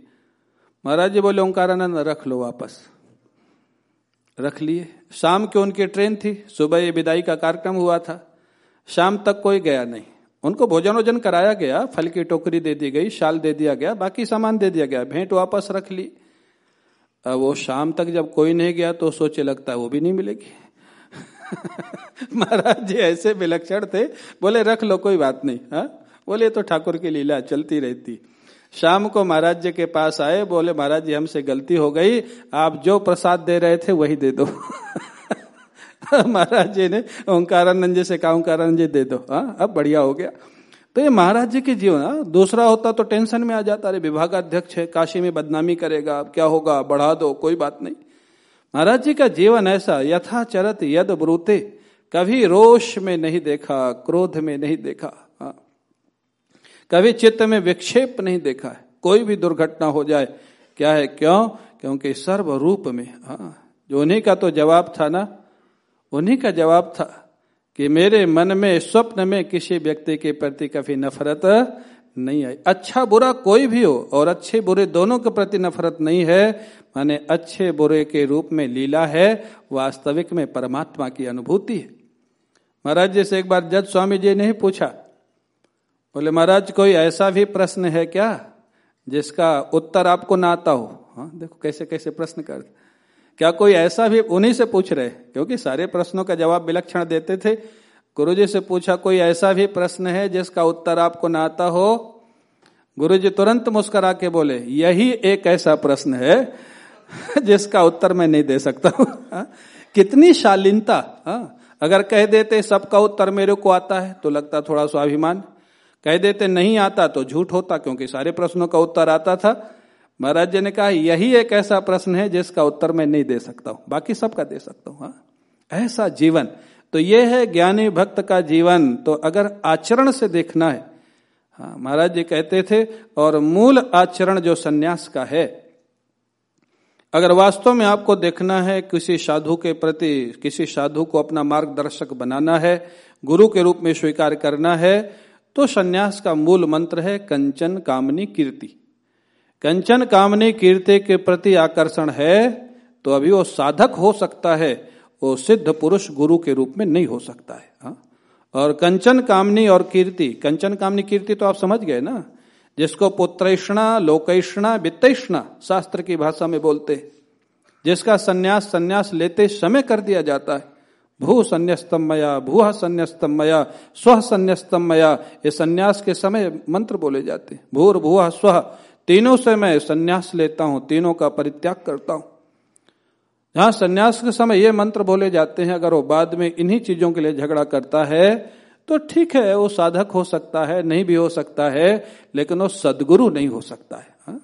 महाराज जी बोले ओंकारानंद रख लो वापस। रख लिए। शाम को उनकी ट्रेन थी, सुबह ये विदाई का कार्यक्रम हुआ था। शाम तक कोई गया नहीं। उनको भोजन वोजन कराया गया, फल की टोकरी दे दी गई, शाल दे दिया गया, बाकी सामान दे दिया गया, भेंट वापस रख ली। अब वो शाम तक जब कोई नहीं गया तो सोचे लगता है वो भी नहीं मिलेगी। महाराज जी ऐसे विलक्षण थे। बोले, रख लो, कोई बात नहीं, हा? बोले तो ठाकुर की लीला चलती रहती। शाम को महाराज जी के पास आए, बोले, महाराज जी, हमसे गलती हो गई। आप जो प्रसाद दे रहे थे, वही दे दो। महाराज जी ने, ओंकारानंद जी से कहा, ओंकारानंद जी, दे दो। हाँ अब बढ़िया हो गया। तो ये महाराज जी के जीवन हाँ दूसरा होता तो टेंशन में आ जाता। अरे, विभागाध्यक्ष है, काशी में बदनामी करेगा क्या होगा, बढ़ा दो, कोई बात नहीं। महाराज जी का जीवन ऐसा यथा चरत यद ब्रूते कभी रोष में नहीं देखा, क्रोध में नहीं देखा हाँ। कभी चित्त में विक्षेप नहीं देखा है, कोई भी दुर्घटना हो जाए, क्या है, क्यों? क्योंकि सर्व रूप में हाँ। जो उन्हीं का तो जवाब था ना, उन्हीं का जवाब था कि मेरे मन में, स्वप्न में किसी व्यक्ति के प्रति कभी नफरत नहीं आई अच्छा बुरा कोई भी हो और अच्छे बुरे दोनों के प्रति नफरत नहीं है, माने अच्छे बुरे के रूप में लीला है, वास्तविक में परमात्मा की अनुभूति है। महाराज जी से एक बार जज स्वामी जी ने ही पूछा, बोले, महाराज, कोई ऐसा भी प्रश्न है क्या, जिसका उत्तर आपको ना आता हो? हाँ देखो कैसे कैसे प्रश्न कर क्या कोई ऐसा भी, उन्हीं से पूछ रहे? क्योंकि सारे प्रश्नों का जवाब विलक्षण देते थे। गुरु जी से पूछा, कोई ऐसा भी प्रश्न है जिसका उत्तर आपको ना आता हो गुरु जी तुरंत मुस्करा के बोले, यही एक ऐसा प्रश्न है जिसका उत्तर मैं नहीं दे सकता हूँ हाँ? कितनी शालीनता हाँ? अगर कह देते सबका उत्तर मेरे को आता है तो लगता थोड़ा स्वाभिमान कह देते नहीं आता तो झूठ होता, क्योंकि सारे प्रश्नों का उत्तर आता था महाराज जी ने कहा, यही एक ऐसा प्रश्न है जिसका उत्तर मैं नहीं दे सकता हूँ, बाकी सबका दे सकता हूँ हाँ? ऐसा जीवन तो ये है ज्ञानी भक्त का जीवन। तो अगर आचरण से देखना है हाँ महाराज जी कहते थे, और मूल आचरण जो सन्यास का है, अगर वास्तव में आपको देखना है, किसी साधु के प्रति, किसी साधु को अपना मार्गदर्शक बनाना है, गुरु के रूप में स्वीकार करना है तो सन्यास का मूल मंत्र है कंचन कामनी कीर्ति। कंचन कामनी कीर्ति के प्रति आकर्षण है तो अभी वो साधक हो सकता है। वो सिद्ध पुरुष गुरु के रूप में नहीं हो सकता है, हा? और कंचन कामनी और कीर्ति, कंचन कामनी कीर्ति तो आप समझ गए ना? जिसको पुत्रैषणा, लोकैषणा, वित्तैषणा शास्त्र की भाषा में बोलते जिसका सन्यास सन्यास लेते समय कर दिया जाता है। भू संन्यास्तम मया, भूह संन्यास्तम मया, स्व संन्यास्तम मया, ये संन्यास के समय मंत्र बोले जाते भूर, भूह, स्व, तीनों से मैं संन्यास लेता हूँ, तीनों का परित्याग करता हूँ। जहाँ संन्यास के समय ये मंत्र बोले जाते हैं, अगर वो बाद में इन्हीं चीज़ों के लिए झगड़ा करता है तो ठीक है, वो साधक हो सकता है, नहीं भी हो सकता है, लेकिन वो सदगुरु नहीं हो सकता है, हा?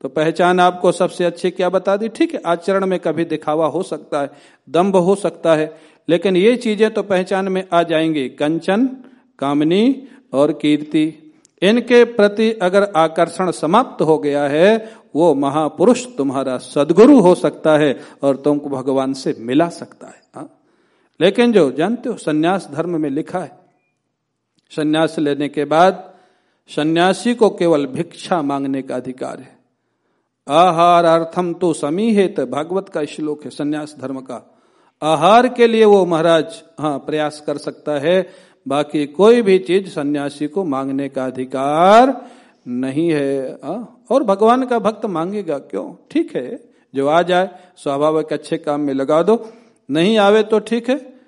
तो पहचान आपको सबसे अच्छी क्या बता दी ठीक है, आचरण में कभी दिखावा हो सकता है, दम्भ हो सकता है, लेकिन ये चीज़ें तो पहचान में आ जाएँगी, कंचन, कामनी और कीर्ति इनके प्रति अगर आकर्षण समाप्त हो गया है वो महापुरुष तुम्हारा सदगुरु हो सकता है और तुमको भगवान से मिला सकता है, हा? लेकिन जो जानते हो, सन्यास धर्म में लिखा है, सन्यास लेने के बाद सन्यासी को केवल भिक्षा मांगने का अधिकार है आहार अर्थम तो समीहित, भागवत का श्लोक है सन्यास धर्म का आहार के लिए वो महाराज हाँ प्रयास कर सकता है, बाकी कोई भी चीज़ सन्यासी को मांगने का अधिकार नहीं है आ? और भगवान का भक्त मांगेगा, क्यों? ठीक है, जो आ जाए, स्वाभाविक अच्छे काम में लगा दो, नहीं आवे तो ठीक है।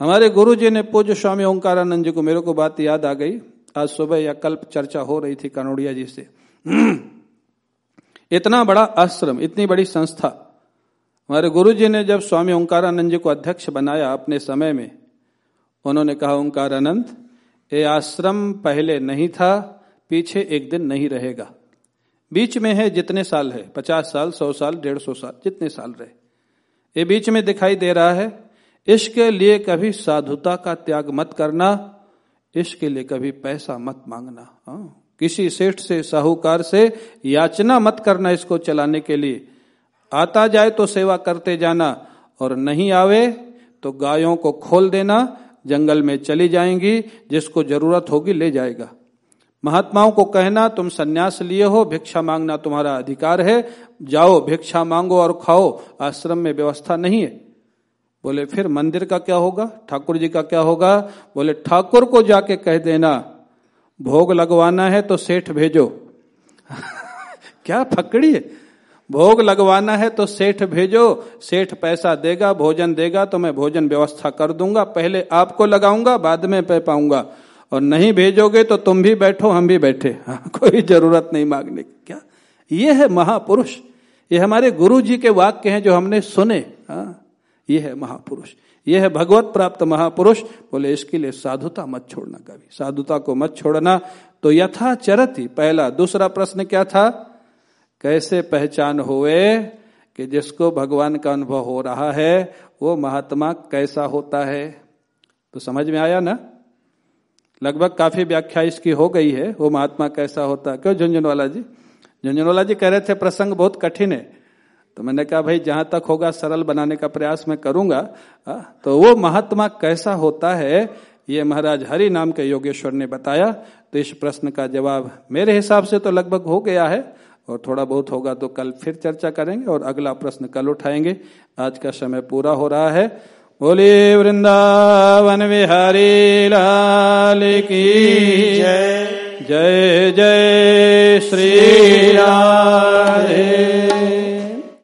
हमारे गुरु जी ने पूज्य स्वामी ओंकारानंद जी को, मेरे को बात याद आ गई। आज सुबह या कल चर्चा हो रही थी कनोड़िया जी से। इतना बड़ा आश्रम, इतनी बड़ी संस्था। हमारे गुरु जी ने जब स्वामी ओंकारानंद जी को अध्यक्ष बनाया अपने समय में, उन्होंने कहा, ओंकारानंद, ये आश्रम पहले नहीं था, पीछे एक दिन नहीं रहेगा। बीच में है जितने साल है, पचास साल, सौ साल, डेढ़ सौ साल, जितने साल रहे। ये बीच में दिखाई दे रहा है इसके लिए कभी साधुता का त्याग मत करना इसके लिए कभी पैसा मत मांगना। हाँ किसी सेठ से, साहूकार से याचना मत करना इसको चलाने के लिए। आता जाए तो सेवा करते जाना और नहीं आवे तो गायों को खोल देना, जंगल में चली जाएँगी, जिसको ज़रूरत होगी ले जाएगा। महात्माओं को कहना, तुम सन्यास लिए हो, भिक्षा मांगना तुम्हारा अधिकार है। जाओ, भिक्षा मांगो और खाओ। आश्रम में व्यवस्था नहीं है। बोले, फिर मंदिर का क्या होगा? ठाकुर जी का क्या होगा? बोले, ठाकुर को जाके कह देना, भोग लगवाना है तो सेठ भेजो। क्या फकड़ी है? भोग लगवाना है तो सेठ भेजो। सेठ पैसा देगा, भोजन देगा तो मैं भोजन व्यवस्था कर दूँगा। पहले आपको लगाऊँगा, बाद में पे पाऊँगा। और नहीं भेजोगे तो तुम भी बैठो हम भी बैठे। हाँ, कोई ज़रूरत नहीं मांगने की। क्या? ये है महापुरुष। ये हमारे गुरु जी के वाक्य हैं जो हमने सुने। हाँ ये है महापुरुष। ये है भगवत प्राप्त महापुरुष। बोले इसके लिए साधुता मत छोड़ना कभी साधुता को मत छोड़ना। तो यथा चरती पहला दूसरा प्रश्न क्या था? कैसे पहचान हुए कि जिसको भगवान का अनुभव हो रहा है वो महात्मा कैसा होता है? तो समझ में आया ना? लगभग काफ़ी व्याख्या इसकी हो गई है, वो महात्मा कैसा होता, क्यों झुंझुनवाला जी झुंझुनवाला जी कह रहे थे, प्रसंग बहुत कठिन है। तो मैंने कहा, भाई, जहाँ तक होगा, सरल बनाने का प्रयास मैं करूँगा। तो वो महात्मा कैसा होता है, ये महाराज हरि नाम के योगेश्वर ने बताया। तो इस प्रश्न का जवाब मेरे हिसाब से तो लगभग हो गया है, और थोड़ा बहुत होगा तो कल फिर चर्चा करेंगे, और अगला प्रश्न कल उठाएँगे। आज का समय पूरा हो रहा है। बोले वृंदावन विहारी लाल की जय। जय जय श्री राधे।